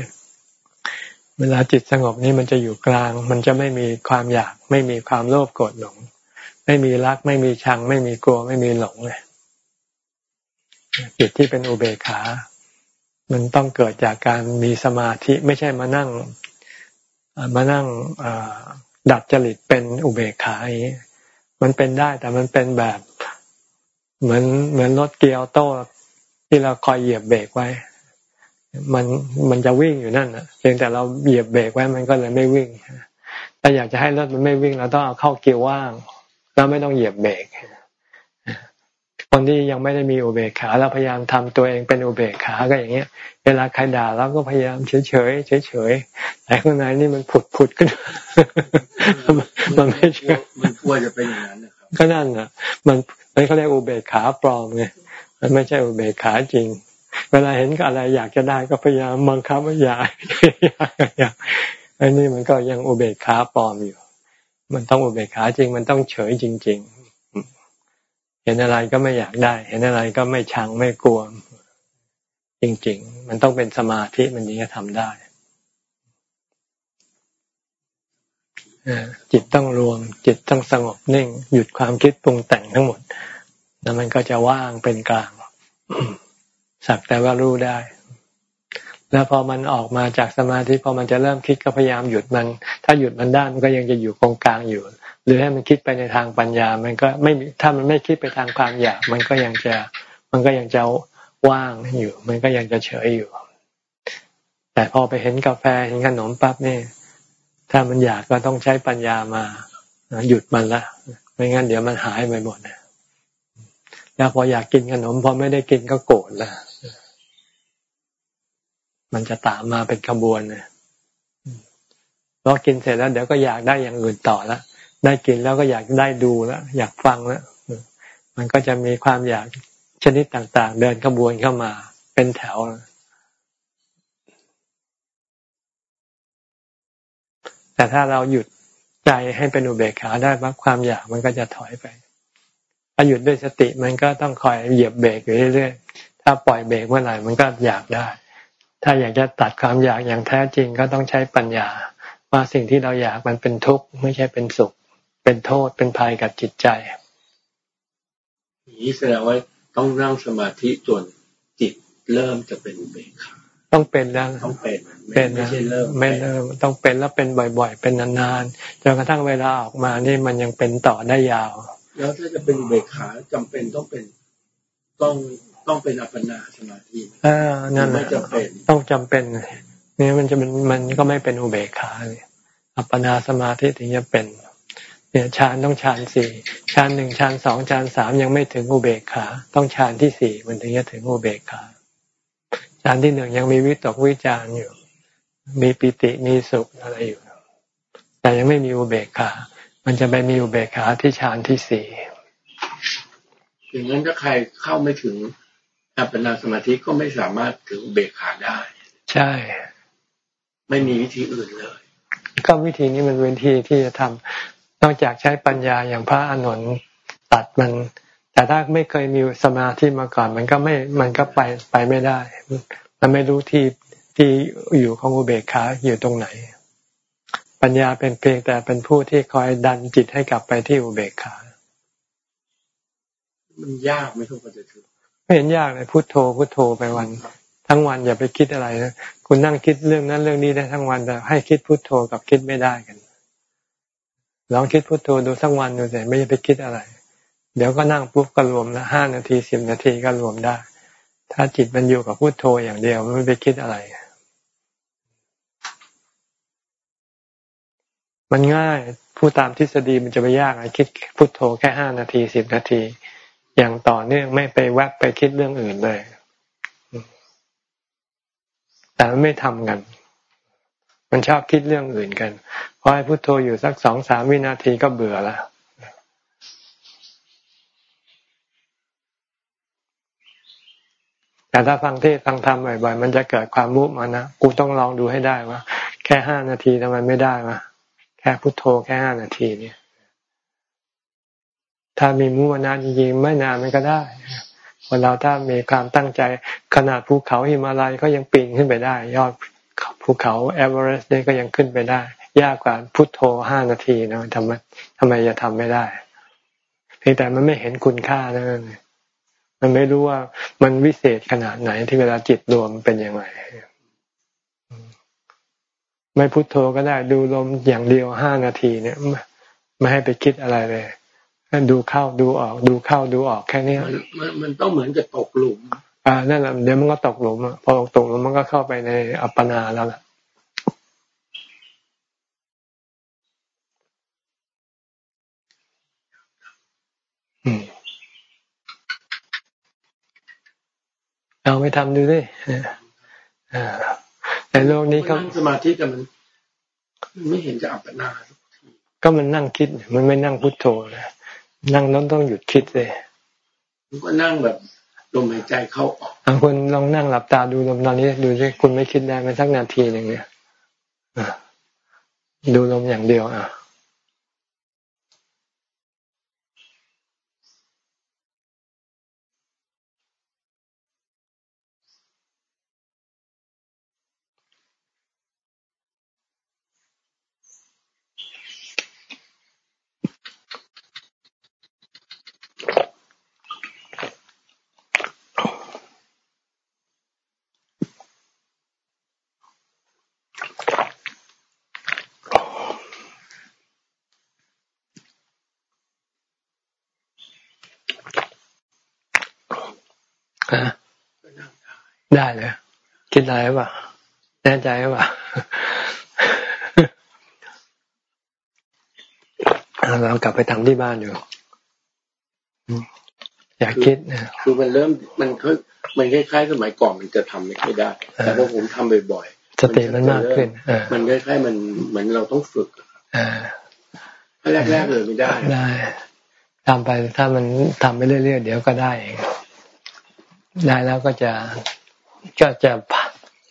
เวลาจิตสงบนี้มันจะอยู่กลาง มันจะไม่มีความอยาก ไม่มีความโลภโกรธหลง ไม่มีรัก ไม่มีชัง ไม่มีกลัว ไม่มีหลงเลยจิตที่เป็นอุเบกขา มันต้องเกิดจากการมีสมาธิไม่ใช่มานั่งมานั่งดัดจริตเป็นอุเบกขาอย่างนี้มันเป็นได้แต่มันเป็นแบบเหมือนเหมือนรถเกียร์โต้ที่เราคอยเหยียบเบรกไว้ มันมันจะวิ่งอยู่นั่นเพียงแต่เราเหยียบเบรกไว้มันก็เลยไม่วิ่งถ้าอยากจะให้รถมันไม่วิ่งเราต้องเอาเข้าเกียร์ว่าง แล้วไม่ต้องเหยียบเบรกคนที่ยังไม่ได้มีอุเบกขาเราพยายามทำตัวเองเป็นอุเบกขาก็อย่างเงี้ย เวลาใครด่าเราก็พยายามเฉยเฉยเฉยเฉยแต่ข้างในนี่มันผุดผุดขึ้น มันไม่ใช่มันควรจะเป็นอย่างนั้นนะครับก็นั่นอะ มันมันเขาเรียกอุเบกขาปลอมไงมันไม่ใช่อุเบกขาจริง เวลาเห็นอะไรอยากจะได้ก็พยายามบังคับว่าอย่าอย่าอันนี้มันก็ยังอุเบกขาปลอมอยู่ มันต้องอุเบกขาจริง มันต้องเฉยจริง ๆ เห็นอะไรก็ไม่อยากได้ เห็นอะไรก็ไม่ชังไม่กลัว จริง ๆ มันต้องเป็นสมาธิมันถึงจะทำได้จิตต้องรวม จิตต้องสงบนิ่ง หยุดความคิดปรุงแต่งทั้งหมด แล้วมันก็จะว่างเป็นกลาง สักแต่ว่ารู้ได้ แล้วพอมันออกมาจากสมาธิพอมันจะเริ่มคิดก็พยายามหยุดมัน ถ้าหยุดมันได้มันก็ยังจะอยู่ตรงกลางอยู่ หรือให้มันคิดไปในทางปัญญา มันก็ไม่ถ้ามันไม่คิดไปทางความอยาก มันก็ยังจะมันก็ยังจะว่างอยู่ มันก็ยังจะเฉยอยู่ แต่พอไปเห็นกาแฟเห็นขนมปั๊บนี่ถ้ามันอยากก็ต้องใช้ปัญญามาหยุดมันละไม่งั้นเดี๋ยวมันหายไปหมดแล้วพออยากกินขนมพอไม่ได้กินก็โกรธละ มันจะตามมาเป็นขบวนเลยพอกินเสร็จแล้ว เดี๋ยวก็อยากได้อย่างอื่นต่อแล้วได้กินแล้วก็อยากได้ดูแล้วอยากฟังแล้วมันก็จะมีความอยากชนิดต่าง ๆ เดินขบวนเข้ามาเป็นแถว แต่ถ้าเราหยุดใจให้เป็นอุเบกขาได้ปั๊บความอยากมันก็จะถอยไปถ้าหยุดด้วยสติมันก็ต้องคอยเหยียบเบรกอยู่เรื่อยๆ ถ้าปล่อยเบรกเมื่อไหร่มันก็อยากได้ ถ้าอยากจะตัดความอยากอย่างแท้จริงก็ต้องใช้ปัญญา ว่าสิ่งที่เราอยากมันเป็นทุกข์ไม่ใช่เป็นสุข เป็นโทษเป็นภัยกับจิตใจนี้แสดงว่าต้องนั่งสมาธิจนจิตเริ่มจะเป็นอุเบกขาต้องเป็นแล้วต้องเป็นเป็นไม่ใช่เริ่มไม่เริ่มต้องเป็นแล้วเป็นบ่อย ๆ เป็นนานๆจนกระทั่งเวลาออกมานี่มันยังเป็นต่อได้ยาว แล้วถ้าจะเป็นเบกขาจำเป็นต้องเป็นต้อง ต้องเป็นอัปปนาสมาธิอ่านั่นไม่จำเป็นต้องจำเป็นนี่มันจะเป็นมันก็ไม่เป็นอุเบกขาเลยอัปปนาสมาธิถึงจะเป็น เนี่ยฌานต้องฌานสี่ฌานหนึ่งฌานสองฌานสามยังไม่ถึงอุเบกขา ต้องฌานที่สี่มันถึงจะถึงอุเบกขาฌานที่หนึ่งยังมีวิตกวิจารอยู่ มีปิติมีสุขอะไรอยู่ แต่ยังไม่มีอุเบกขา มันจะไปมีอุเบกขาที่ฌานที่สี่อย่างนั้นถ้าใครเข้าไม่ถึง อัปปนาสมาธิก็ไม่สามารถถึงอุเบกขาได้ ใช่ ไม่มีวิธีอื่นเลย ก็วิธีนี้มันเป็นวิธีที่จะทำนอกจากใช้ปัญญาอย่างพระอานนท์ตัดมัน แต่ถ้าไม่เคยมีสมาธิมาก่อน มันก็ไม่มันก็ไปไปไม่ได้ มันไม่รู้ที่ที่อยู่ของอุเบกขาอยู่ตรงไหน ปัญญาเป็นเพียงแต่เป็นผู้ที่คอยดันจิตให้กลับไปที่อุเบกขา มันยากไหมทุกคนจะถึง ไม่เห็นยากเลยพุโทโธพุโทโธไปวัน ทั้งวันอย่าไปคิดอะไรนะคุณนั่งคิดเรื่องนั้นเรื่องนี้ได้ทั้งวันแต่ให้คิดพุโทโธกับคิดไม่ได้กัน ลองคิดพุโทโธดูทั้งวันดูแต่ไม่ไปคิดอะไร เดี๋ยวก็นั่งปุ๊บก็รวมละห้านาทีสิบนาทีก็รวมได้ ถ้าจิตมันอยู่กับพุโทโธอย่างเดียวไม่ไปคิดอะไร มันง่ายพูดตามทฤษฎีมันจะไปยากไอ้คิดพุทโธแค่ห้านาทีสิบนาที อย่างต่อเนื่องไม่ไปแวบไปคิดเรื่องอื่นเลย แต่มันไม่ทำกัน มันชอบคิดเรื่องอื่นกันพอให้พุทโธอยู่สักสองสามวินาทีก็เบื่อละแต่ถ้าฟังเทศฟังธรรมบ่อยๆมันจะเกิดความมุมานะ กูต้องลองดูให้ได้ว่า แค่ห้านาทีทำไมไม่ได้วะแค่พุโทโธแค่ห้านาทีเนี่ย ถ้ามีมุมานะจริงๆไม่นานมันก็ได้คนเราถ้ามีความตั้งใจขนาดภูเขาหิมาลัยก็ยังปีนขึ้นไปได้ ยอดภูเขาเอเวอเรสต์นี่ก็ยังขึ้นไปได้ ยากกว่าพุโทโธห้านาทีนะทำไมทำไมจะทำไม่ได้เพียงแต่มันไม่เห็นคุณค่านั่นมันไม่รู้ว่ามันวิเศษขนาดไหนที่เวลาจิตรวมเป็นยังไงไม่พุโทโธก็ได้ดูลมอย่างเดียวห้านาทีเนี่ย ไม่ให้ไปคิดอะไรเลย ดูเข้าดูออก ดูเข้าดูออกแค่นี้มันมันต้องเหมือนกับตกหลุม อ่านั่นแหละเดี๋ยวมันก็ตกหลุมพอตกหลุมมันก็เข้าไปในอัปปนาแล้วล่ะเอาไปทำดูดิอ่าในโลกนี้เขาสมาธิแต่มันไม่เห็นจะอัปปนาก็มันนั่งคิด มันไม่นั่งพุทโธนะ นั่งนั้นต้องหยุดคิดเลยมันก็นั่งแบบลมหายใจเข้าออกคุณลองนั่งหลับตาดูลมตอนนี้ดูสิคุณไม่คิดได้ไหมสักนาทีหนึ่งเนี่ยดูลมอย่างเดียวอะ ได้เลยคิดอะไรป่ะแน่ใจป่ะเรากลับไปทำที่บ้านอยู่อยากคิดคือมันเริ่มมันคือมันคล้ายๆสมัยก่อนมันจะทำไม่ค่อยได้ แต่พอผมทำบ่อยๆสติมันมากขึ้นมันคล้ายๆมันเหมือนเราต้องฝึกแรกๆเลยไม่ได้ได้ทำไปถ้ามันทำไปเรื่อยๆเดี๋ยวก็ได้เองได้แล้วก็จะ ก็จะ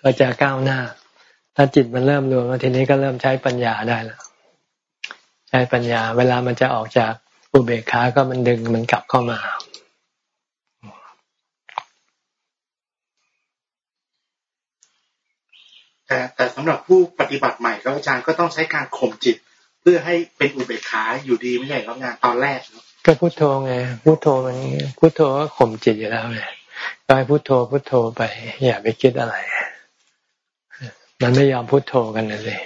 ก็จะก้าวหน้า ถ้าจิตมันเริ่มรวมทีนี้ก็เริ่มใช้ปัญญาได้แล้วใช้ปัญญา เวลามันจะออกจากอุเบกขาก็มันดึงมันกลับเข้ามาแต่แต่สำหรับผู้ปฏิบัติใหม่ก็อาจารย์ก็ต้องใช้การข่มจิต เพื่อให้เป็นอุเบกขาอยู่ดีไม่ใช่ครับงานตอนแรกก็พุโทโธไงพุโทโธมันพุโทโธก็ข่มจิตอยู่แล้วไง ก็ให้พุโทโธพุโทโธไป อย่าไปคิดอะไร มันไม่ยอมพุโทโธกันเลย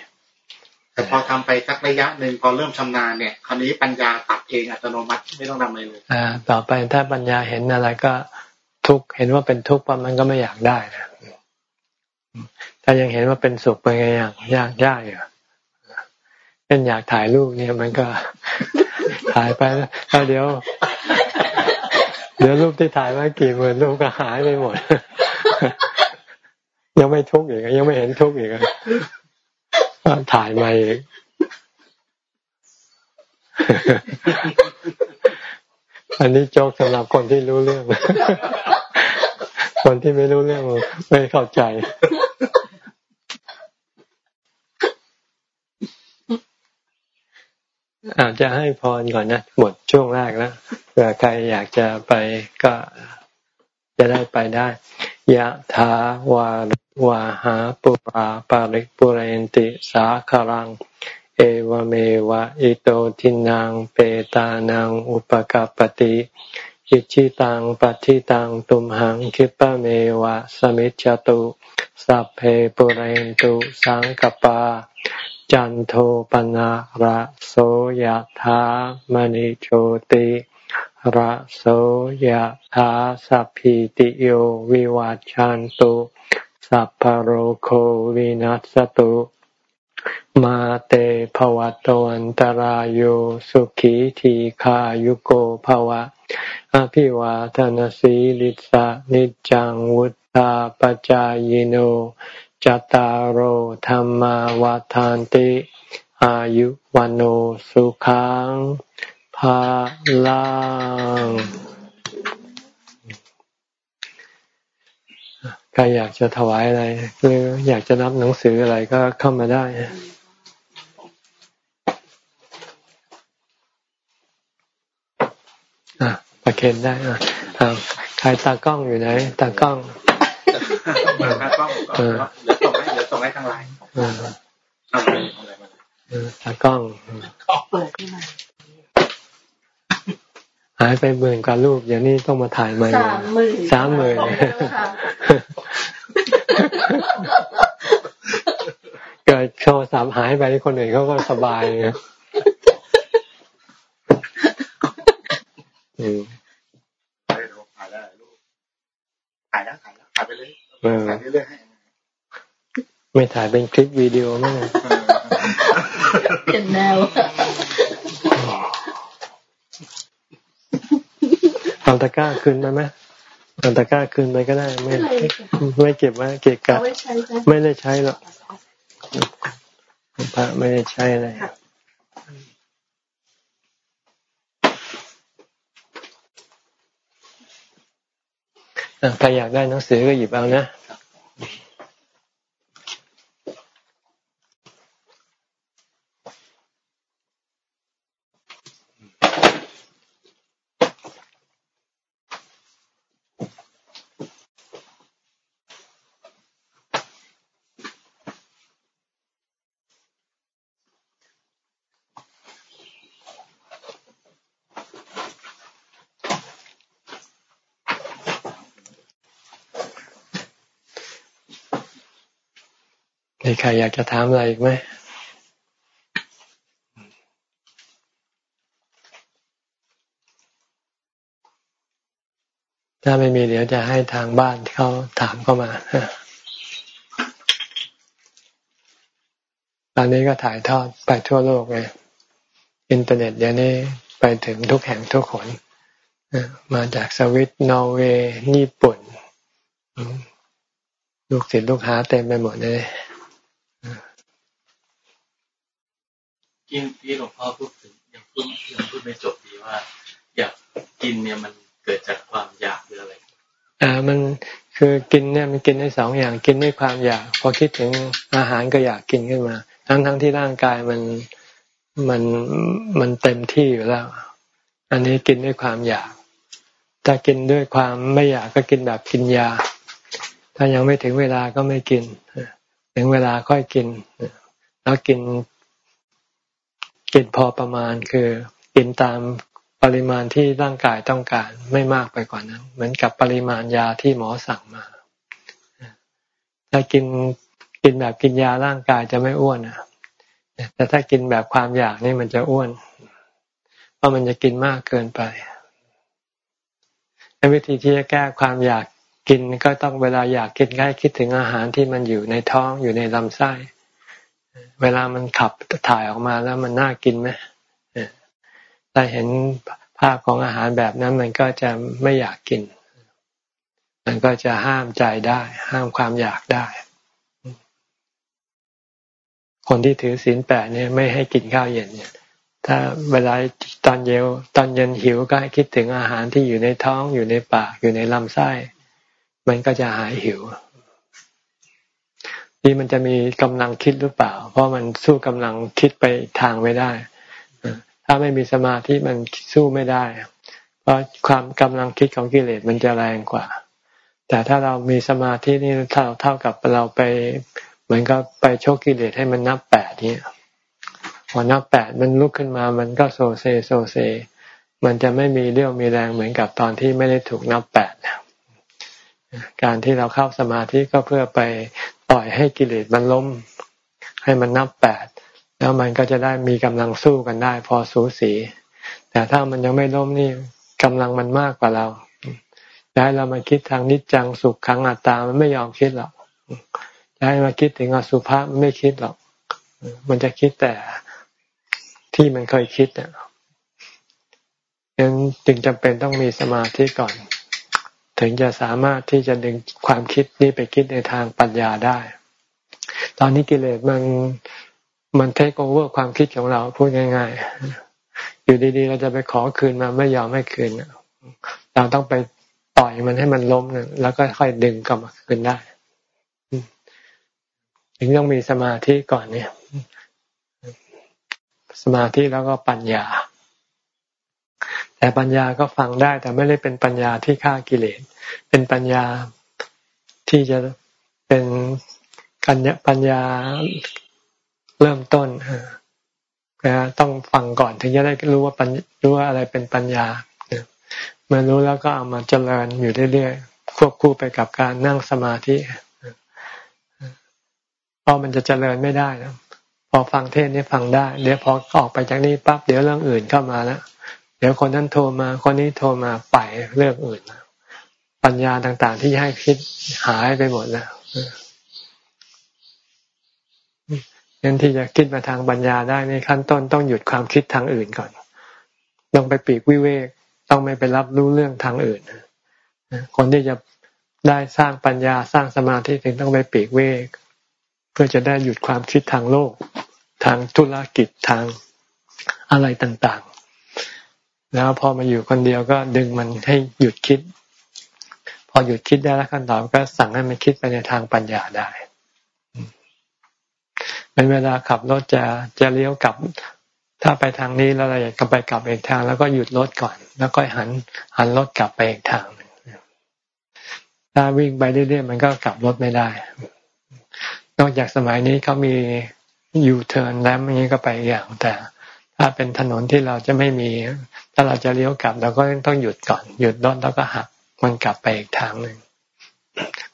แต่พอทำไปสักระยะหนึ่งพอเริ่มชำนาญเนี่ย คราวนี้ปัญญาตัดเองอัตโนมัติไม่ต้องทำอะไรเลยอ่าต่อไปถ้าปัญญาเห็นอะไรก็ทุกเห็นว่าเป็นทุกข์มันก็ไม่อยากได้นะถ้ายังเห็นว่าเป็นสุขเป็นไงอย่างยากยากอยู่เป็นอยากถ่ายรูปเนี่ยมันก็ถ่ายไปแล้วเดี๋ยว เดี๋ยวรูปที่ถ่ายมากี่หมื่นรูปก็หายไปหมด ยังไม่ทุกข์อีกยังไม่เห็นทุกข์อีกถ่ายมาอีกอันนี้โจกสำหรับคนที่รู้เรื่อง คนที่ไม่รู้เรื่องไม่เข้าใจ อาจจะให้พรก่อนนะหมดช่วงแรกแล้วเผื่อใครอยากจะไปก็จะได้ไปได้ยะถาวาวาหาปุราปาริปุเรนติสาคารัง เอวเมวะอิโตทินังเปตานังอุปกาปติ อิชิตังปัติตังตุมหังคิปะเมวะสมิจจตุสัพเพปุเรนตุสังกปา จันโทปนะระโสยธามณิโชติระโสยธาสัพพิติโยวิวัจจันตุสัพพโรโควินัสตุ มาเตภวัตวันตารโยสุขีทีขายุโกภวะอภิวาทนสีลิสะนิจังวุธาปจายโนจตารโธรรมวาทานติ อายุวันโอสุขังภาลังใค รอยากจะถวายอะไร หรืออยากจะรับหนังสืออะไรก็เข้ามาได้อะประเคนได้อะใครตากล้องอยู่ไหน ตากล้องเปิดหน้ากล้องก่อนเดี๋ยวส่งให้เดี๋ยวส่งให้ทางไลน์เอาอะไรมาตากล้องเปิดขึ้นมาหายไปหมื่นกว่ารูปอย่างนี้ต้องมาถ่ายใหม่สามหมื่นสามหมื่น เกิดโชว์สามหายไปคนอื่นเขาก็สบายไงอืมถ่ายได้ลูกถ่ายแล้วถ่ายแล้วถ่ายไปเลยถ่ายเรื่อยๆไม่ถ่ายเป็นคลิปวิดีโอไหมเป็นแนวเอาตะกร้าคืนมาไหมเอาตะกร้าคืนไปก็ได้ ไม่ไม่เก็บไว้เก็บกะไม่ได้ใช้หรอกพระไม่ได้ใช้อะไรใครอยากได้หนังสือก็หยิบเอานะมี ใครอยากจะถามอะไรอีกไหมถ้าไม่มีเดี๋ยวจะให้ทางบ้านเขาถามเข้ามาตอนนี้ก็ถ่ายทอดไปทั่วโลกไงอินเทอร์เน็ตเดี๋ยวนี้ไปถึงทุกแห่งทุกคนมาจากสวิตนอร์เวย์ญี่ปุ่น ลูกศิษย์ลูกหาเต็มไปหมดเลย กินที่หลวงพ่อพูดถึงยังพูดยังพูดไม่จบดีว่า อยากกินเนี่ยมันเกิดจากความอยากหรืออะไรอ่ามันคือกินเนี่ยมันกินได้สองอย่างกินด้วยความอยาก พอคิดถึงอาหารก็อยากกินขึ้นมา ทั้งทั้งที่ร่างกายมันมันมันเต็มที่อยู่แล้ว อันนี้กินด้วยความอยาก ถ้ากินด้วยความไม่อยากก็กินแบบกินยา ถ้ายังไม่ถึงเวลาก็ไม่กิน ถึงเวลาค่อยกิน แล้วกิน กินพอประมาณคือกินตามปริมาณที่ร่างกายต้องการไม่มากไปกว่านั้น เหมือนกับปริมาณยาที่หมอสั่งมาถ้ากินกินแบบกินยาร่างกายจะไม่อ้วนอะแต่ถ้ากินแบบความอยากนี่มันจะอ้วน เพราะมันจะกินมากเกินไปวิธีที่จะแก้ความอยากกินก็ต้องเวลาอยากกินง่ายคิดถึงอาหารที่มันอยู่ในท้องอยู่ในลำไส้ เวลามันขับถ่ายออกมาแล้วมันน่ากินไหมถ้าเห็นภาพของอาหารแบบนั้นมันก็จะไม่อยากกิน มันก็จะห้ามใจได้ ห้ามความอยากได้ คนที่ถือศีลแปดเนี่ยไม่ให้กินข้าวเย็นเนี่ย ถ้าเวลาตอนเย็นตอนเย็นหิวก็ให้คิดถึงอาหารที่อยู่ในท้องอยู่ในปากอยู่ในลำไส้ มันก็จะหายหิว นี่มันจะมีกำลังคิดหรือเปล่า เพราะมันสู้กำลังคิดไปทางไม่ได้ ถ้าไม่มีสมาธิมันสู้ไม่ได้ เพราะความกำลังคิดของกิเลสมันจะแรงกว่า แต่ถ้าเรามีสมาธินี่เท่าเท่ากับเราไปเหมือนกับไปโชกกิเลสให้มันนับแปดเนี่ยพอนับแปดมันลุกขึ้นมามันก็โซเซโซเซ มันจะไม่มีเรี่ยวมีแรงเหมือนกับตอนที่ไม่ได้ถูกนับแปดการที่เราเข้าสมาธิก็เพื่อไป ปล่อยให้กิเลสมันล้ม ให้มันนับแปดแล้วมันก็จะได้มีกำลังสู้กันได้ พอสูสี แต่ถ้ามันยังไม่ล้มนี่กำลังมันมากกว่าเราจะให้เรามาคิดทางนิจจังสุขขังอัตตา มันไม่ยอมคิดหรอกจะให้มาคิดถึงอสุภะมันไม่คิดหรอก มันจะคิดแต่ที่มันเคยคิดเนี่ยยังจึงจำเป็นต้องมีสมาธิก่อน ถึงจะสามารถที่จะดึงความคิดนี้ไปคิดในทางปัญญาได้ ตอนนี้กิเลสมันมันเทคโอเวอร์ความคิดของเราพูดง่ายๆ อยู่ดีๆ เราจะไปขอคืนมาไม่ยอมให้คืน เราต้องไปต่อยมันให้มันล้มนแล้วก็ค่อยดึงกลับมาคืนได้ ถึงต้องมีสมาธิก่อนเนี่ย สมาธิแล้วก็ปัญญา แต่ปัญญาก็ฟังได้แต่ไม่ได้เป็นปัญญาที่ฆ่ากิเลส เป็นปัญญาที่จะเป็นปัญญาปัญญาเริ่มต้นนะต้องฟังก่อนถึงจะได้รู้ว่าปัญรู้ว่าอะไรเป็นปัญญาเมื่อรู้แล้วก็เอามาเจริญอยู่เรื่อยๆควบคู่ไปกับการนั่งสมาธิเพราะมันจะเจริญไม่ได้นะพอฟังเทศนี่ฟังได้ เดี๋ยวพอออกไปจากนี้ปั๊บเดี๋ยวเรื่องอื่นเข้ามาแล้ว เดี๋ยวคนนั้นโทรมา คนนี้โทรมาไปเรื่องอื่นปัญญาต่าง ๆ ที่ให้คิดหายไปหมดแล้วงั้นที่จะคิดมาทางปัญญาได้ในขั้นต้นต้องหยุดความคิดทางอื่นก่อน ต้องไปปีกวิเวก ต้องไม่ไปรับรู้เรื่องทางอื่นคนที่จะได้สร้างปัญญาสร้างสมาธิถึงต้องไปปีกเวก เพื่อจะได้หยุดความคิดทางโลก ทางธุรกิจทางอะไรต่างๆ แล้วพอมาอยู่คนเดียวก็ดึงมันให้หยุดคิด พอหยุดคิดได้แล้วขั้นตอนก็สั่งให้มันคิดไปในทางปัญญาได้เป็นเวลาขับรถจะจะเลี้ยวกลับ ถ้าไปทางนี้แล้วเราอยากจะไปกลับอีกทาง แล้วก็หยุดรถก่อน แล้วก็หัน หันรถกลับไปอีกทางหนึ่งถ้าวิ่งไปเรื่อยๆมันก็กลับรถไม่ได้ นอกจากสมัยนี้เขามียูเทิร์นแล้วอย่างนี้ก็ไปอย่างแต่ ถ้าเป็นถนนที่เราจะไม่มี ถ้าเราจะเลี้ยวกลับเราก็ต้องหยุดก่อน หยุดรถแล้วก็หักมันกลับไปอีกทางหนึ่ง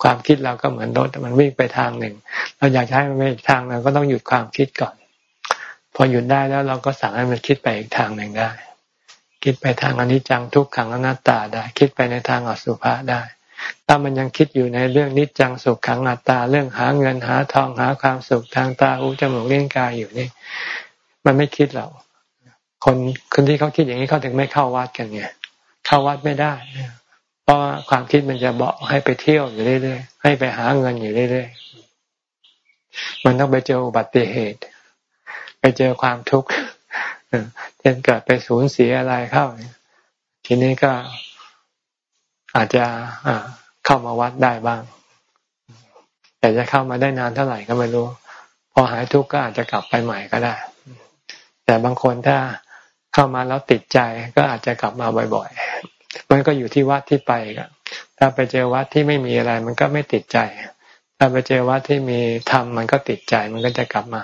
ความคิดเราก็เหมือนรถมันวิ่งไปทางหนึ่ง เราอยากให้มันไปอีกทางเราก็ต้องหยุดความคิดก่อน พอหยุดได้แล้วเราก็สั่งให้มันคิดไปอีกทางหนึ่งได้ คิดไปทางอนิจจังทุกขังอนัตตาได้ คิดไปในทางอสุภะได้ ถ้ามันยังคิดอยู่ในเรื่องนิจจังสุขขังอนัตตา เรื่องหาเงินหาทองหาความสุขทางตาหูจมูกเลี้ยงกายอยู่นี่ มันไม่คิดหรอก คนคนที่เขาคิดอย่างนี้เขาถึงไม่เข้าวัดกันไงเข้าวัดไม่ได้ เพราะความคิดมันจะบอกให้ไปเที่ยวอยู่เรื่อยๆให้ไปหาเงินอยู่เรื่อยๆมันต้องไปเจออุบัติเหตุ ไปเจอความทุกข์เช่นเกิดไปสูญเสียอะไรเข้าทีนี้ก็อาจจะเข้ามาวัดได้บ้าง แต่จะเข้ามาได้นานเท่าไหร่ก็ไม่รู้ พอหายทุกข์ก็อาจจะกลับไปใหม่ก็ได้ แต่บางคนถ้า เข้ามาแล้วติดใจก็อาจจะกลับมาบ่อยๆ มันก็อยู่ที่วัดที่ไปกันถ้าไปเจอวัดที่ไม่มีอะไร มันก็ไม่ติดใจ ถ้าไปเจอวัดที่มีธรรมมันก็ติดใจ มันก็จะกลับมา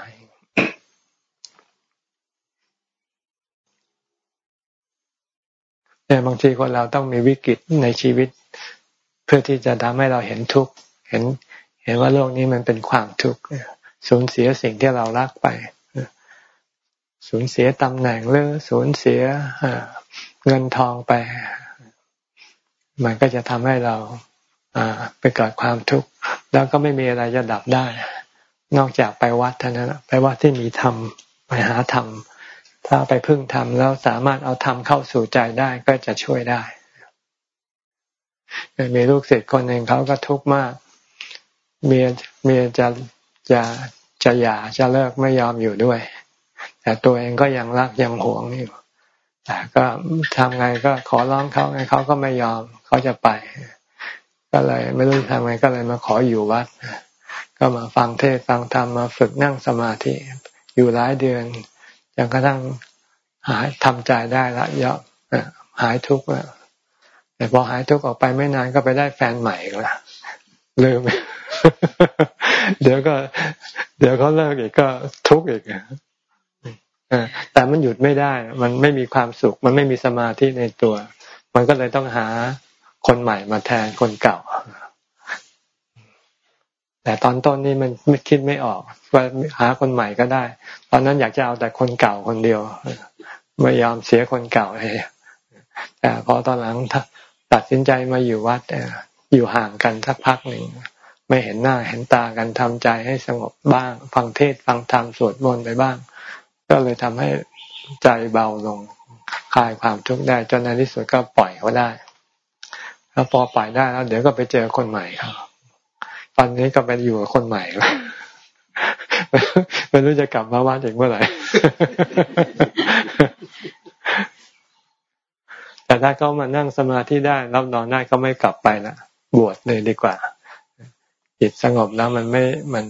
แต่บางทีคนเราต้องมีวิกฤตในชีวิต เพื่อที่จะทำให้เราเห็นทุกข์เห็น เห็นว่าโลกนี้มันเป็นความทุกข์สูญเสียสิ่งที่เรารักไป สูญเสียตำแหน่งหรือสูญเสียเงินทองไป มันก็จะทำให้เราไปเกิดความทุกข์แล้วก็ไม่มีอะไรจะดับได้ นอกจากไปวัดเท่านั้นไปวัดที่มีธรรมไปหาธรรมถ้าไปพึ่งธรรมแล้วสามารถเอาธรรมเข้าสู่ใจได้ก็จะช่วยได้มีลูกศิษย์คนหนึ่งเขาก็ทุกข์มากเมียเมียจะจะจะหย่าจะเลิกไม่ยอมอยู่ด้วย แต่ตัวเองก็ยังรักยังหวงอยู่แต่ก็ทำไงก็ขอร้องเขาไงเขาก็ไม่ยอมเขาจะไป ก็เลยไม่รู้ทำไงก็เลยมาขออยู่วัดก็มาฟังเทศฟังธรรมมาฝึกนั่งสมาธิอยู่หลายเดือนจนกระทั่งหายทำใจได้ละยอมหายทุกข์แล้วแต่พอหายทุกข์ออกไปไม่นานก็ไปได้แฟนใหม่ละลืมเดี๋ยวก็ เดี๋ยวเขาเลิกอีกก็ทุกข์อีก แต่มันหยุดไม่ได้ มันไม่มีความสุข มันไม่มีสมาธิในตัว มันก็เลยต้องหาคนใหม่มาแทนคนเก่า แต่ตอนต้นนี่มันไม่คิดไม่ออกว่าหาคนใหม่ก็ได้ ตอนนั้นอยากจะเอาแต่คนเก่าคนเดียว ไม่ยอมเสียคนเก่าเลยแต่พอตอนหลังตัดสินใจมาอยู่วัดอยู่ห่างกันสักพักหนึ่งไม่เห็นหน้าเห็นตากันทำใจให้สงบบ้าง ฟังเทศฟังธรรมสวดมนต์ไปบ้าง ก็เลยทำให้ใจเบาลงคลายความทุกข์ได้จนในที่สุดก็ปล่อยเขาได้แล้วพอปล่อยได้แล้ว เดี๋ยวก็ไปเจอคนใหม่ครับตอนนี้ก็ไปอยู่กับคนใหม่แล้วไม่รู้จะกลับมาวัดอีกเมื่อไหร่แต่ถ้าเขามานั่งสมาธิได้รับนอนได้ก็ไม่กลับไปละบวชเลยดีกว่าจิตสงบแล้วมันไม่มัน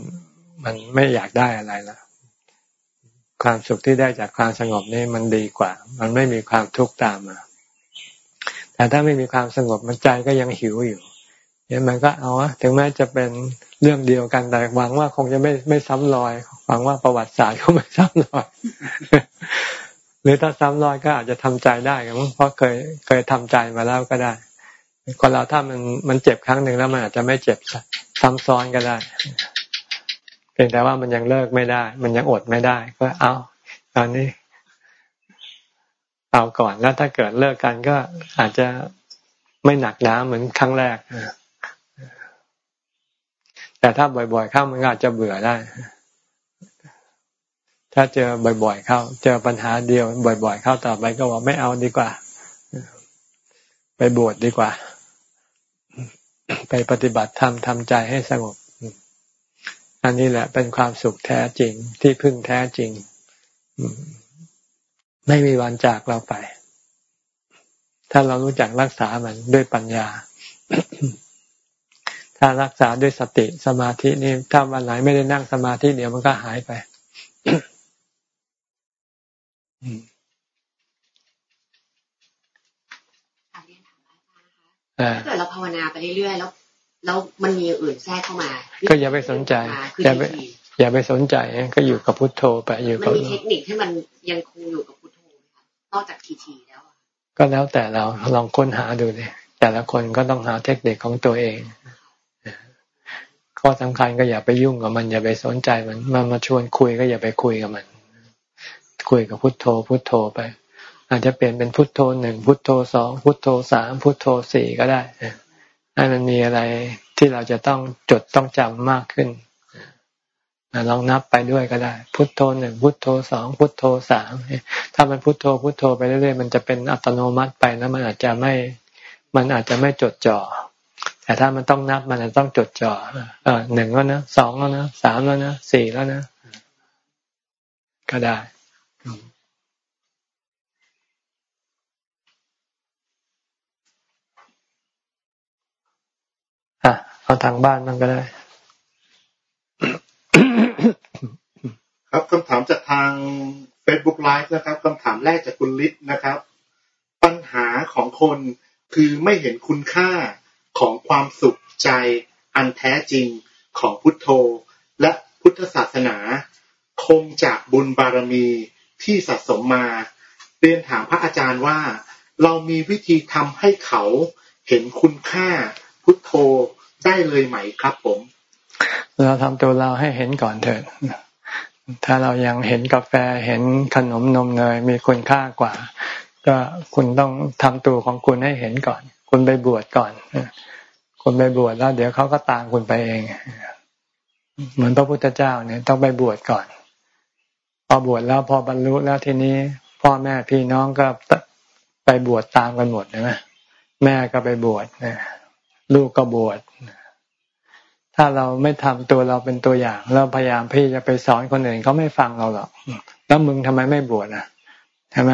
มันไม่อยากได้อะไรละ ความสุขที่ได้จากความสงบนี่มันดีกว่า มันไม่มีความทุกข์ตามมา แต่ถ้าไม่มีความสงบมันใจก็ยังหิวอยู่เนี่ยมันก็เอาอะถึงแม้จะเป็นเรื่องเดียวกันแต่หวังว่าคงจะไม่ไม่ซ้ำรอยหวังว่าประวัติศาสตร์เขาไม่ซ้ำรอย หรือถ้าซ้ำรอยก็อาจจะทำใจได้กันเพราะเคยเคยทำใจมาแล้วก็ได้คนเราถ้ามันมันเจ็บครั้งหนึ่งแล้วมันอาจจะไม่เจ็บซ้ำซ้อนก็ได้ เพียงแต่ว่ามันยังเลิกไม่ได้ มันยังอดไม่ได้ ก็เอาตอนนี้ เอาก่อนแล้วถ้าเกิดเลิกกันก็อาจจะไม่หนักหนาเหมือนครั้งแรกแต่ถ้าบ่อยๆเข้ามันอาจจะเบื่อได้ ถ้าเจอบ่อย ๆ เข้า เจอปัญหาเดียว บ่อย ๆ เข้าต่อไปก็บอกไม่เอาดีกว่า ไปบวชดดีกว่า ไปปฏิบัติธรรมทำใจให้สงบ อันนี้แหละเป็นความสุขแท้จริงที่พึ่งแท้จริง ไม่มีวันจากเราไป ถ้าเรารู้จักรักษามันด้วยปัญญา ถ้ารักษาด้วยสติสมาธินี่ถ้าวันไหนไม่ได้นั่งสมาธิเดี๋ยวมันก็หายไปถ้าเกิดเราภาวนาไปเรื่อยๆแล้ว แล้วมันมีอื่นแทรกเข้ามา ก็อย่าไปสนใจอย่าไปอย่าไปสนใจก็อยู่กับพุทโธไปอยู่กับมันมีเทคนิคให้มันยังคงอยู่กับพุทโธนอกจากทีทีแล้ว ก็แล้วแต่เราลองค้นหาดูเลยแต่ละคนก็ต้องหาเทคนิคของตัวเองข้อสำคัญก็อย่าไปยุ่งกับมันอย่าไปสนใจมันมามาชวนคุยก็อย่าไปคุยกับมัน คุยกับพุทโธ พุทโธไป อาจจะเปลี่ยนเป็นพุทโธหนึ่งพุทโธสองพุทโธสามพุทโธสี่ก็ได้ ให้มันมีอะไรที่เราจะต้องจดต้องจำมากขึ้นลองนับไปด้วยก็ได้ พุทโธหนึ่งพุทโธสองพุทโธสามถ้ามันพุทโธพุทโธไปเรื่อยๆมันจะเป็นอัตโนมัติไปแล้วมันอาจจะไม่มันอาจจะไม่จดจ่อ แต่ถ้ามันต้องนับมันจะต้องจดจ่อเออหนึ่งแล้วนะสองแล้วนะสามแล้วนะสี่แล้วนะ ก็ได้อะ เอาทางบ้านมันก็ได้ครับคำถามจากทาง Facebook Live นะครับคำถามแรกจากคุณลิศนะครับ ปัญหาของคนคือไม่เห็นคุณค่าของความสุขใจอันแท้จริงของพุทโธ และพุทธศาสนา คงจากบุญบารมีที่สะสมมา เรียนถามพระอาจารย์ว่า เรามีวิธีทำให้เขาเห็นคุณค่าพุทโธ ได้เลยไหมครับผม เราทำตัวเราให้เห็นก่อนเถิดถ้าเรายังเห็นกาแฟเห็นขนมนมเนยมีคุณค่ากว่า ก็คุณต้องทำตัวของคุณให้เห็นก่อน คุณไปบวชก่อนคุณไปบวชแล้ว เดี๋ยวเขาก็ตามคุณไปเอง เหมือนพระพุทธเจ้าเนี่ยต้องไปบวชก่อน พอบวชแล้วพอบรรลุแล้วทีนี้ พ่อแม่พี่น้องก็ไปบวชตามกันหมดใช่ไหมแม่ก็ไปบวช ลูกก็บวชถ้าเราไม่ทำตัวเราเป็นตัวอย่าง เราพยายามพี่จะไปสอนคนอื่นเขาไม่ฟังเราหรอก แล้วมึงทำไมไม่บวชอะใช่ไหม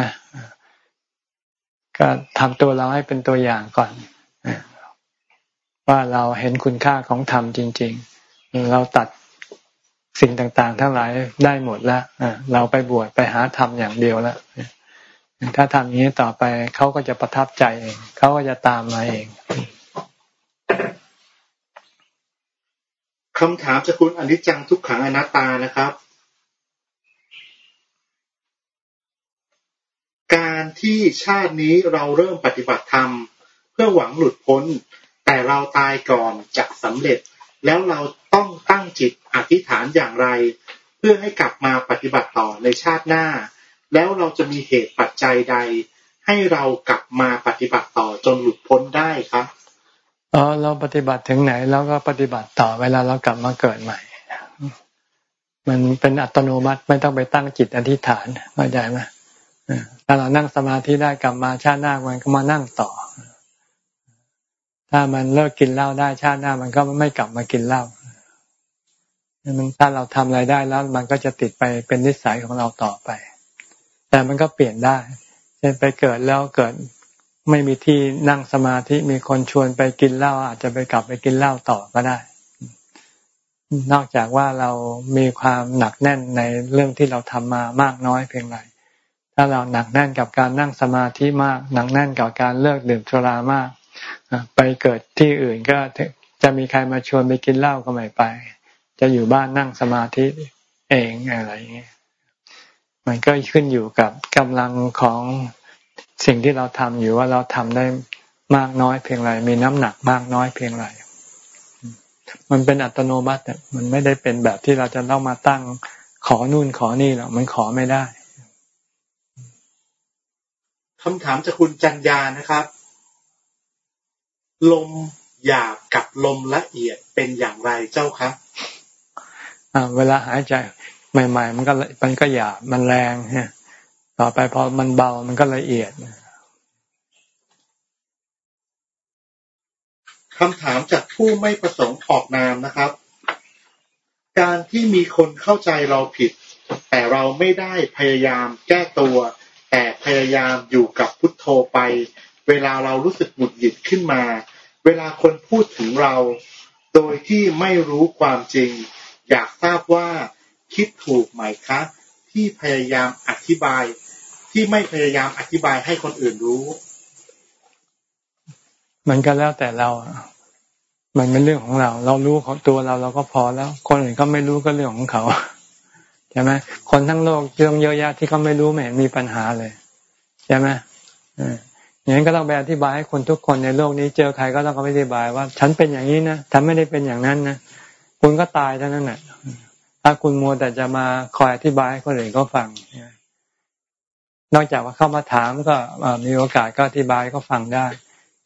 ก็ทำตัวเราให้เป็นตัวอย่างก่อนว่าเราเห็นคุณค่าของธรรมจริง ๆ เราตัดสิ่งต่าง ๆ ทั้งหลายได้หมดแล้วเราไปบวชไปหาธรรมอย่างเดียวแล้วถ้าทำอย่างนี้ต่อไปเขาก็จะประทับใจเองเขาก็จะตามมาเอง คำถามจากคุณอนิจจังทุกขังอนัตตานะครับ การที่ชาตินี้เราเริ่มปฏิบัติธรรม เพื่อหวังหลุดพ้น แต่เราตายก่อนจะสำเร็จ แล้วเราต้องตั้งจิตอธิษฐานอย่างไร เพื่อให้กลับมาปฏิบัติต่อในชาติหน้า แล้วเราจะมีเหตุปัจจัยใด ให้เรากลับมาปฏิบัติต่อจนหลุดพ้นได้ครับ อ๋อเราปฏิบัติถึงไหนเราก็ปฏิบัติต่อเวลาเรากลับมาเกิดใหม่ มันเป็นอัตโนมัติไม่ต้องไปตั้งจิตอธิษฐานเข้าใจไหมถ้าเรานั่งสมาธิได้กลับมาชาติหน้ามันก็มานั่งต่อ ถ้ามันเลิกกินเหล้าได้ชาติหน้ามันก็ไม่กลับมากินเหล้ามันถ้าเราทำอะไรได้แล้วมันก็จะติดไปเป็นนิสัยของเราต่อไป แต่มันก็เปลี่ยนได้เช่นไปเกิดแล้วเกิด ไม่มีที่นั่งสมาธิมีคนชวนไปกินเหล้าอาจจะไปกลับไปกินเหล้าต่อก็ได้ นอกจากว่าเรามีความหนักแน่นในเรื่องที่เราทำมามากน้อยเพียงไรถ้าเราหนักแน่นกับการนั่งสมาธิมาก หนักแน่นกับการเลิกดื่มสุรามากไปเกิดที่อื่นก็จะมีใครมาชวนไปกินเหล้าก็ไม่ไป จะอยู่บ้านนั่งสมาธิเองอะไรอย่างเงี้ยมันก็ขึ้นอยู่กับกำลังของ สิ่งที่เราทำอยู่ว่าเราทำได้มากน้อยเพียงไรมีน้ำหนักมากน้อยเพียงไรมันเป็นอัตโนมัติมันไม่ได้เป็นแบบที่เราจะต้องมาตั้งขอนู่นขอนี่หรอกมันขอไม่ได้คำถามจากคุณจันยานะครับ ลมหยาบกับลมละเอียดเป็นอย่างไรเจ้าครับอ่าเวลาหายใจใหม่ ๆ มันก็มันก็หยาบมันแรงฮะ ต่อไปพอมันเบามันก็ละเอียดคำถามจากผู้ไม่ประสงค์ออกนามนะครับ การที่มีคนเข้าใจเราผิด แต่เราไม่ได้พยายามแก้ตัว แต่พยายามอยู่กับพุทโธไป เวลาเรารู้สึกหงุดหงิดขึ้นมา เวลาคนพูดถึงเรา โดยที่ไม่รู้ความจริง อยากทราบว่าคิดถูกไหมคะ ที่พยายามอธิบาย ที่ไม่พยายามอธิบายให้คนอื่นรู้ มันก็แล้วแต่เรามันเป็นเรื่องของเรา เรารู้ของตัวเราเราก็พอแล้ว คนอื่นก็ไม่รู้ก็เรื่องของเขาใช่ไหมคนทั้งโลกเรื่องเยอะแยะที่เขาไม่รู้ไม่เห็นมีปัญหาเลยใช่ไหมอย่างนั้นก็ต้องไปอธิบายให้คนทุกคนในโลกนี้เจอใครก็ต้องอธิบายว่า ฉันเป็นอย่างนี้นะฉันไม่ได้เป็นอย่างนั้นนะคุณก็ตายเท่านั้นแหละถ้าคุณมัวแต่จะมาคอยอธิบายให้คนอื่นก็ฟัง นอกจากว่าเข้ามาถามก็มีโอกาสก็อธิบายก็ฟังได้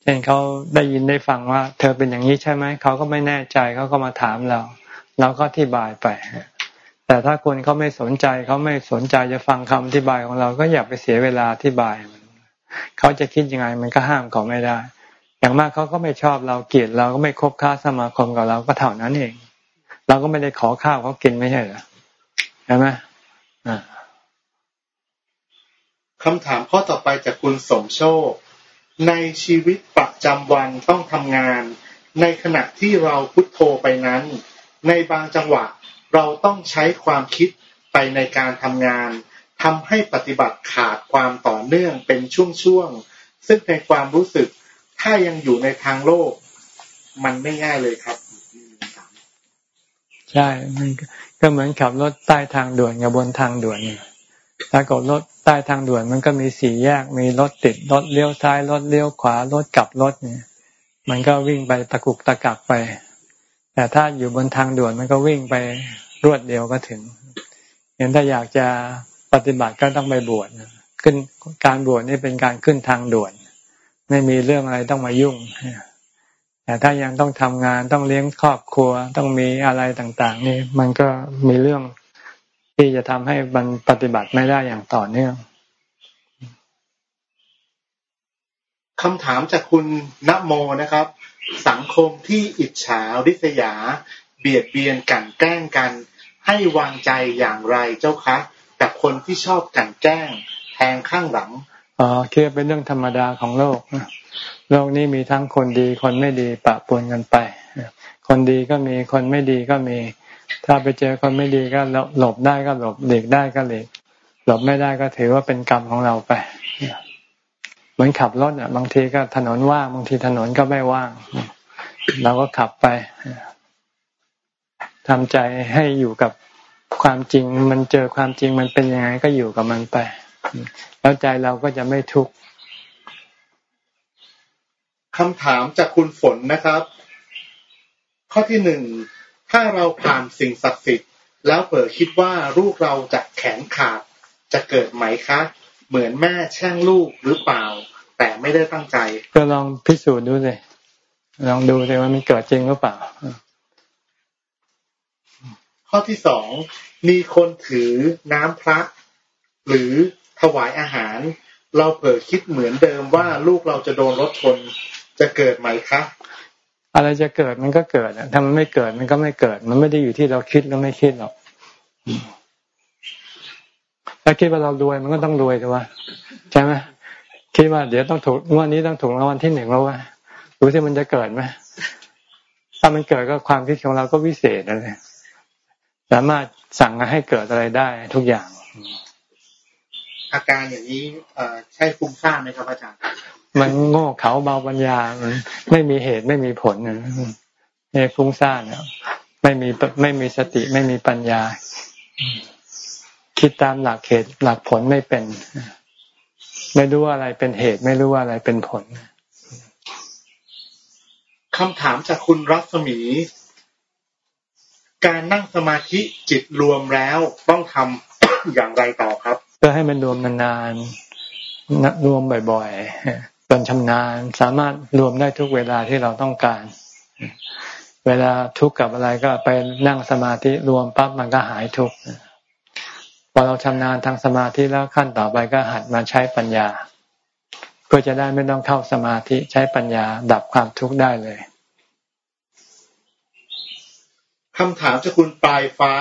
เช่นเขาได้ยินได้ฟังว่า เธอเป็นอย่างนี้ใช่ไหมเขาก็ไม่แน่ใจเขาก็มาถามเรา เราก็อธิบายไป แต่ถ้าคนเขาไม่สนใจเขาไม่สนใจจะฟังคำอธิบายของเราก็อย่าไปเสียเวลาอธิบายเขาจะคิดยังไงมันก็ห้ามเขาไม่ได้ อย่างมากเขาก็ไม่ชอบเราเกลียดเราก็ไม่คบค้าสมาคมกับเราก็เท่านั้นเอง เราก็ไม่ได้ขอข้าวเขากินไม่ใช่เหรอใช่ไหมอ่า คำถามข้อต่อไปจากคุณสมโชค ในชีวิตประจำวันต้องทำงาน ในขณะที่เราพุโทโธไปนั้น ในบางจังหวะเราต้องใช้ความคิดไปในการทำงานทำให้ปฏิบัติขาดความต่อเนื่องเป็นช่วงๆ ซึ่งในความรู้สึกถ้ายังอยู่ในทางโลก มันไม่ง่ายเลยครับ ใช่ มันก็เหมือนขับรถใต้ทางด่วนกับบนทางด่วนเนี่ย ถ้ากดรถใต้ทางด่วนมันก็มีสี่แยก มีรถติดรถเลี้ยวซ้ายรถเลี้ยวขวารถกลับรถเนี่ย มันก็วิ่งไปตะกุกตะกักไป แต่ถ้าอยู่บนทางด่วนมันก็วิ่งไปรวดเดียวก็ถึงเห็นถ้าอยากจะปฏิบัติก็ต้องไปบวชขึ้นการบวชนี่เป็นการขึ้นทางด่วน ไม่มีเรื่องอะไรต้องมายุ่งแต่ถ้ายังต้องทำงานต้องเลี้ยงครอบครัวต้องมีอะไรต่าง ๆ นี่มันก็มีเรื่อง ที่จะทำให้มันปฏิบัติไม่ได้อย่างต่อเนื่องคำถามจากคุณณโมนะครับ สังคมที่อิจฉาริษยา เบียดเบียนกันแกล้งกัน ให้วางใจอย่างไรเจ้าคะกับคนที่ชอบกันแกล้งแทงข้างหลังอ๋อคิดเป็นเรื่องธรรมดาของโลกโลกนี้มีทั้งคนดีคนไม่ดีปะปนกันไป คนดีก็มีคนไม่ดีก็มี ถ้าไปเจอคนไม่ดีก็หลบได้ก็หลบหลีกได้ก็หลีกหลบไม่ได้ก็ถือว่าเป็นกรรมของเราไปเหมือนขับรถอะ บางทีก็ถนนว่างบางทีถนนก็ไม่ว่างเราก็ขับไปทำใจให้อยู่กับความจริง มันเจอความจริงมันเป็นยังไงก็อยู่กับมันไป แล้วใจเราก็จะไม่ทุกข์คำถามจากคุณฝนนะครับ ข้อที่หนึ่ง ถ้าเราผ่านสิ่งศักดิ์สิทธิ์ แล้วเผลอคิดว่าลูกเราจะแขนขาดจะเกิดไหมคะ เหมือนแม่แช่งลูกหรือเปล่า แต่ไม่ได้ตั้งใจ ก็ลองพิสูจน์ดูเลยลองดูเลยว่ามันเกิดจริงหรือเปล่า ข้อที่สองมีคนถือน้ำพระ หรือถวายอาหาร เราเผลอคิดเหมือนเดิมว่าลูกเราจะโดนรถชนจะเกิดไหมคะ อะไรจะเกิดมันก็เกิดถ้ามันไม่เกิดมันก็ไม่เกิด มันไม่ได้อยู่ที่เราคิดแล้วไม่คิดหรอกถ้าคิดว่าเรารวยมันก็ต้องรวยถูกไหมใช่ไหมคิดว่าเดี๋ยวต้องถูกงวดนี้ต้องถูกรางวัลที่หนึ่งแล้วว่ารู้ที่มันจะเกิดไหมถ้ามันเกิดก็ความคิดของเราก็วิเศษนั่นแหละสามารถสั่งให้เกิดอะไรได้ทุกอย่าง อาการอย่างนี้ใช่ฟุ้งซ่านไหมครับอาจารย์ มันโง่เขาเบาปัญญามันไม่มีเหตุไม่มีผลเนี่ยฟุ้งซ่านไม่มีไม่มีสติไม่มีปัญญา คิดตามหลักเหตุหลักผลไม่เป็น ไม่รู้ว่าอะไรเป็นเหตุ ไม่รู้ว่าอะไรเป็นผลคำถามจากคุณรัศมี การนั่งสมาธิจิตรวมแล้วต้องทำอย่างไรต่อครับ เพื่อให้มันรวมนานๆรวมบ่อย จนชำนาญสามารถรวมได้ทุกเวลาที่เราต้องการ เวลาทุกข์กับอะไรก็ไปนั่งสมาธิรวมปั๊บมันก็หายทุกข์พอเราชำนาญทางสมาธิแล้วขั้นต่อไปก็หัดมาใช้ปัญญา เพื่อจะได้ไม่ต้องเข้าสมาธิใช้ปัญญาดับความทุกข์ได้เลยคำถามจากคุณปลายฟ้า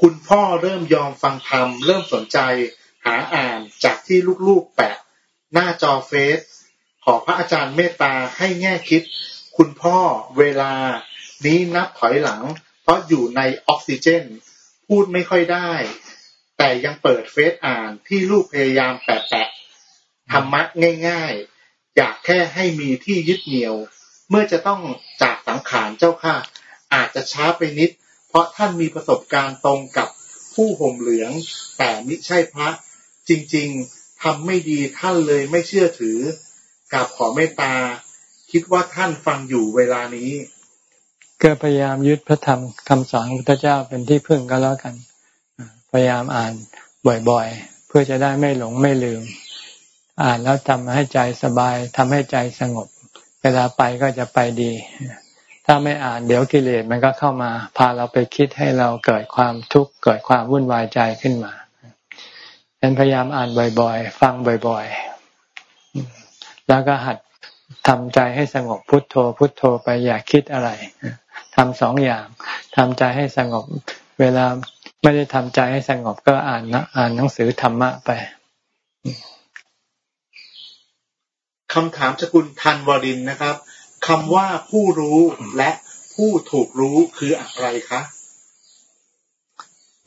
คุณพ่อเริ่มยอมฟังธรรมเริ่มสนใจหาอ่านจากที่ลูกๆแปะ หน้าจอเฟซขอพระอาจารย์เมตตาให้แง่คิด คุณพ่อเวลา นี้นับถอยหลัง เพราะอยู่ในออกซิเจน พูดไม่ค่อยได้ แต่ยังเปิดเฟซอ่านที่ลูกพยายามแปะๆธรรมะง่าย ๆ อยากแค่ให้มีที่ยึดเหนี่ยว เมื่อจะต้องจากสังขารเจ้าค่ะ อาจจะช้าไปนิด เพราะท่านมีประสบการณ์ตรงกับผู้ห่มเหลือง แต่ไม่ใช่พระ จริง ๆ ทำไม่ดีท่านเลยไม่เชื่อถือกับขอเมตตา คิดว่าท่านฟังอยู่เวลานี้ ก็พยายามยึดพระธรรมคำสอนของพระเจ้าเป็นที่พึ่งก็แล้วกัน พยายามอ่านบ่อยๆ เพื่อจะได้ไม่หลงไม่ลืม อ่านแล้วทำให้ใจสบายทำให้ใจสงบ เวลาไปก็จะไปดี ถ้าไม่อ่านเดี๋ยวกิเลสมันก็เข้ามา พาเราไปคิดให้เราเกิดความทุกข์เกิดความวุ่นวายใจขึ้นมา ฉันพยายามอ่านบ่อย ๆ ฟังบ่อยๆ แล้วก็หัดทำใจให้สงบพุทโธ พุทโธไปอย่าคิดอะไรทำสองอย่างทำใจให้สงบ เวลาไม่ได้ทำใจให้สงบก็อ่านนะอ่านหนังสือธรรมะไปคำถามจากคุณทันวรินนะครับคำว่าผู้รู้และผู้ถูกรู้คืออะไรคะ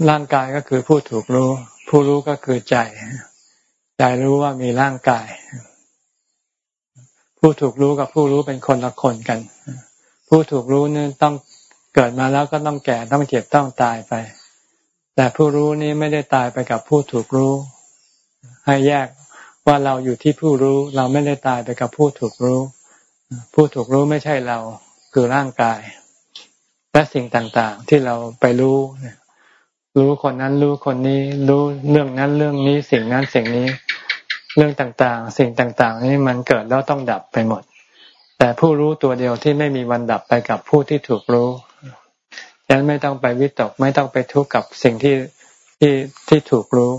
ร่างกายก็คือผู้ถูกรู้ ผู้รู้ก็คือใจ ใจรู้ว่ามีร่างกาย ผู้ถูกรู้กับผู้รู้เป็นคนละคนกัน ผู้ถูกรู้นี่ต้องเกิดมาแล้วก็ต้องแก่ต้องเจ็บต้องตายไป แต่ผู้รู้นี้ไม่ได้ตายไปกับผู้ถูกรู้ ให้แยกว่าเราอยู่ที่ผู้รู้ เราไม่ได้ตายไปกับผู้ถูกรู้ ผู้ถูกรู้ไม่ใช่เราคือร่างกาย และสิ่งต่างๆที่เราไปรู้ รู้คนนั้นรู้คนนี้ รู้เรื่องนั้นเรื่องนี้สิ่งนั้นสิ่งนี้ เรื่องต่างๆ สิ่งต่างๆ นี่มันเกิดแล้วต้องดับไปหมด แต่ผู้รู้ตัวเดียวที่ไม่มีวันดับไปกับผู้ที่ถูกรู้ฉะนั้นไม่ต้องไปวิตกไม่ต้องไปทุกข์กับสิ่งที่ที่ที่ถูกรู้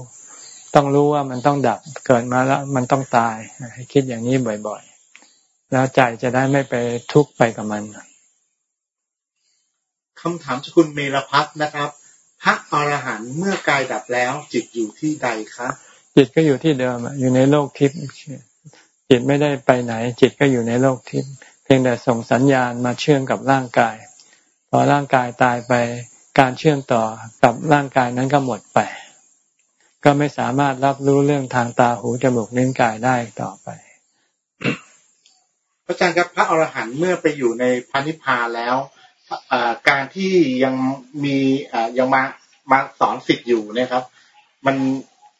ต้องรู้ว่ามันต้องดับเกิดมาแล้วมันต้องตายให้คิดอย่างนี้บ่อยๆ แล้วใจจะได้ไม่ไปทุกข์ไปกับมันคำถามจากคุณเมรพัฒนะครับ ระอรหันต์เมื่อกายดับแล้ว จิตอยู่ที่ใดคะจิตก็อยู่ที่เดิมอยู่ในโลกทิพย์จิตไม่ได้ไปไหน จิตก็อยู่ในโลกทิพย์เพียงแต่ส่งสัญญาณมาเชื่อมกับร่างกาย พอร่างกายตายไปการเชื่อมต่อกับร่างกายนั้นก็หมดไป ก็ไม่สามารถรับรู้เรื่องทางตาหูจมูกลิ้นกายได้ต่อไปพระอาจารย์ครับพระอรหันต์เมื่อไปอยู่ในพันิพพานแล้ว การที่ยังมียังมามาสอนสิทธิ์อยู่นะครับ มัน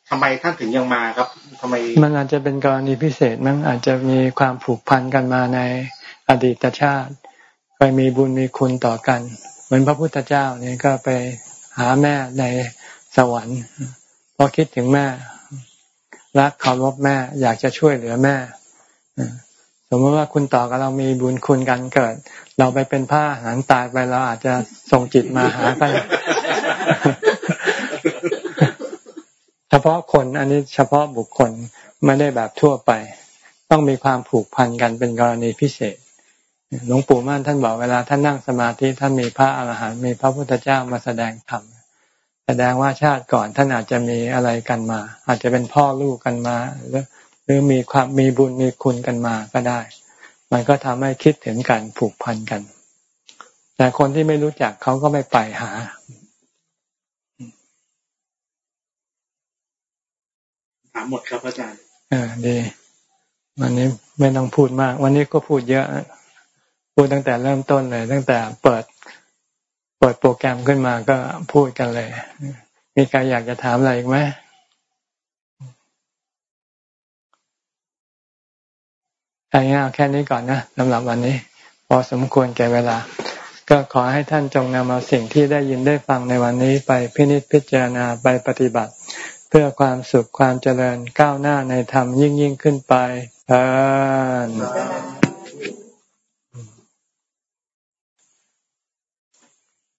ทำไมท่านถึงยังมาครับทำไม มันอาจจะเป็นกรณีพิเศษมั้งอาจจะมีความผูกพันกันมาในอดีตชาติเคยมีบุญมีคุณต่อกัน เหมือนพระพุทธเจ้าเนี่ยก็ไปหาแม่ในสวรรค์พอคิดถึงแม่รักเคารพแม่ อยากจะช่วยเหลือแม่ สมมติว่าคุณต่อกับเรามีบุญคุณกันเกิด เราไปเป็นผ้าหารตายไปเราอาจจะส่งจิตมาหากันเฉพาะคนอันนี้เฉพาะบุคคลไม่ได้แบบทั่วไป ต้องมีความผูกพันกันเป็นกรณีพิเศษหลวงปู่มั่นท่านบอกเวลาท่านนั่งสมาธิท่านมีพระอาหารหันต์มีพระพุทธเจ้ามาแสดงธรรมแสดงว่าชาติก่อนท่านอาจจะมีอะไรกันมา อาจจะเป็นพ่อลูกกันมาหรือ หรือมีความมีบุญมีคุณกันมาก็ได้ มันก็ทำให้คิดถึงกันผูกพันกัน แต่คนที่ไม่รู้จักเขาก็ไม่ไปหาถามหมดครับอาจารย์อ่าดีวันนี้ไม่ต้องพูดมาก วันนี้ก็พูดเยอะ พูดตั้งแต่เริ่มต้นเลย ตั้งแต่เปิด เปิดโปรแกรมขึ้นมาก็พูดกันเลย มีใครอยากจะถามอะไรอีกไหม อันนี้เอาแค่นี้ก่อนนะสำหรับวันนี้ พอสมควรแก่เวลา ก็ขอให้ท่านจงนำเอาสิ่งที่ได้ยินได้ฟังในวันนี้ไปพินิจพิจารณาไปปฏิบัติ เพื่อความสุขความเจริญก้าวหน้าในธรรมยิ่งยิ่งขึ้นไปเอ่า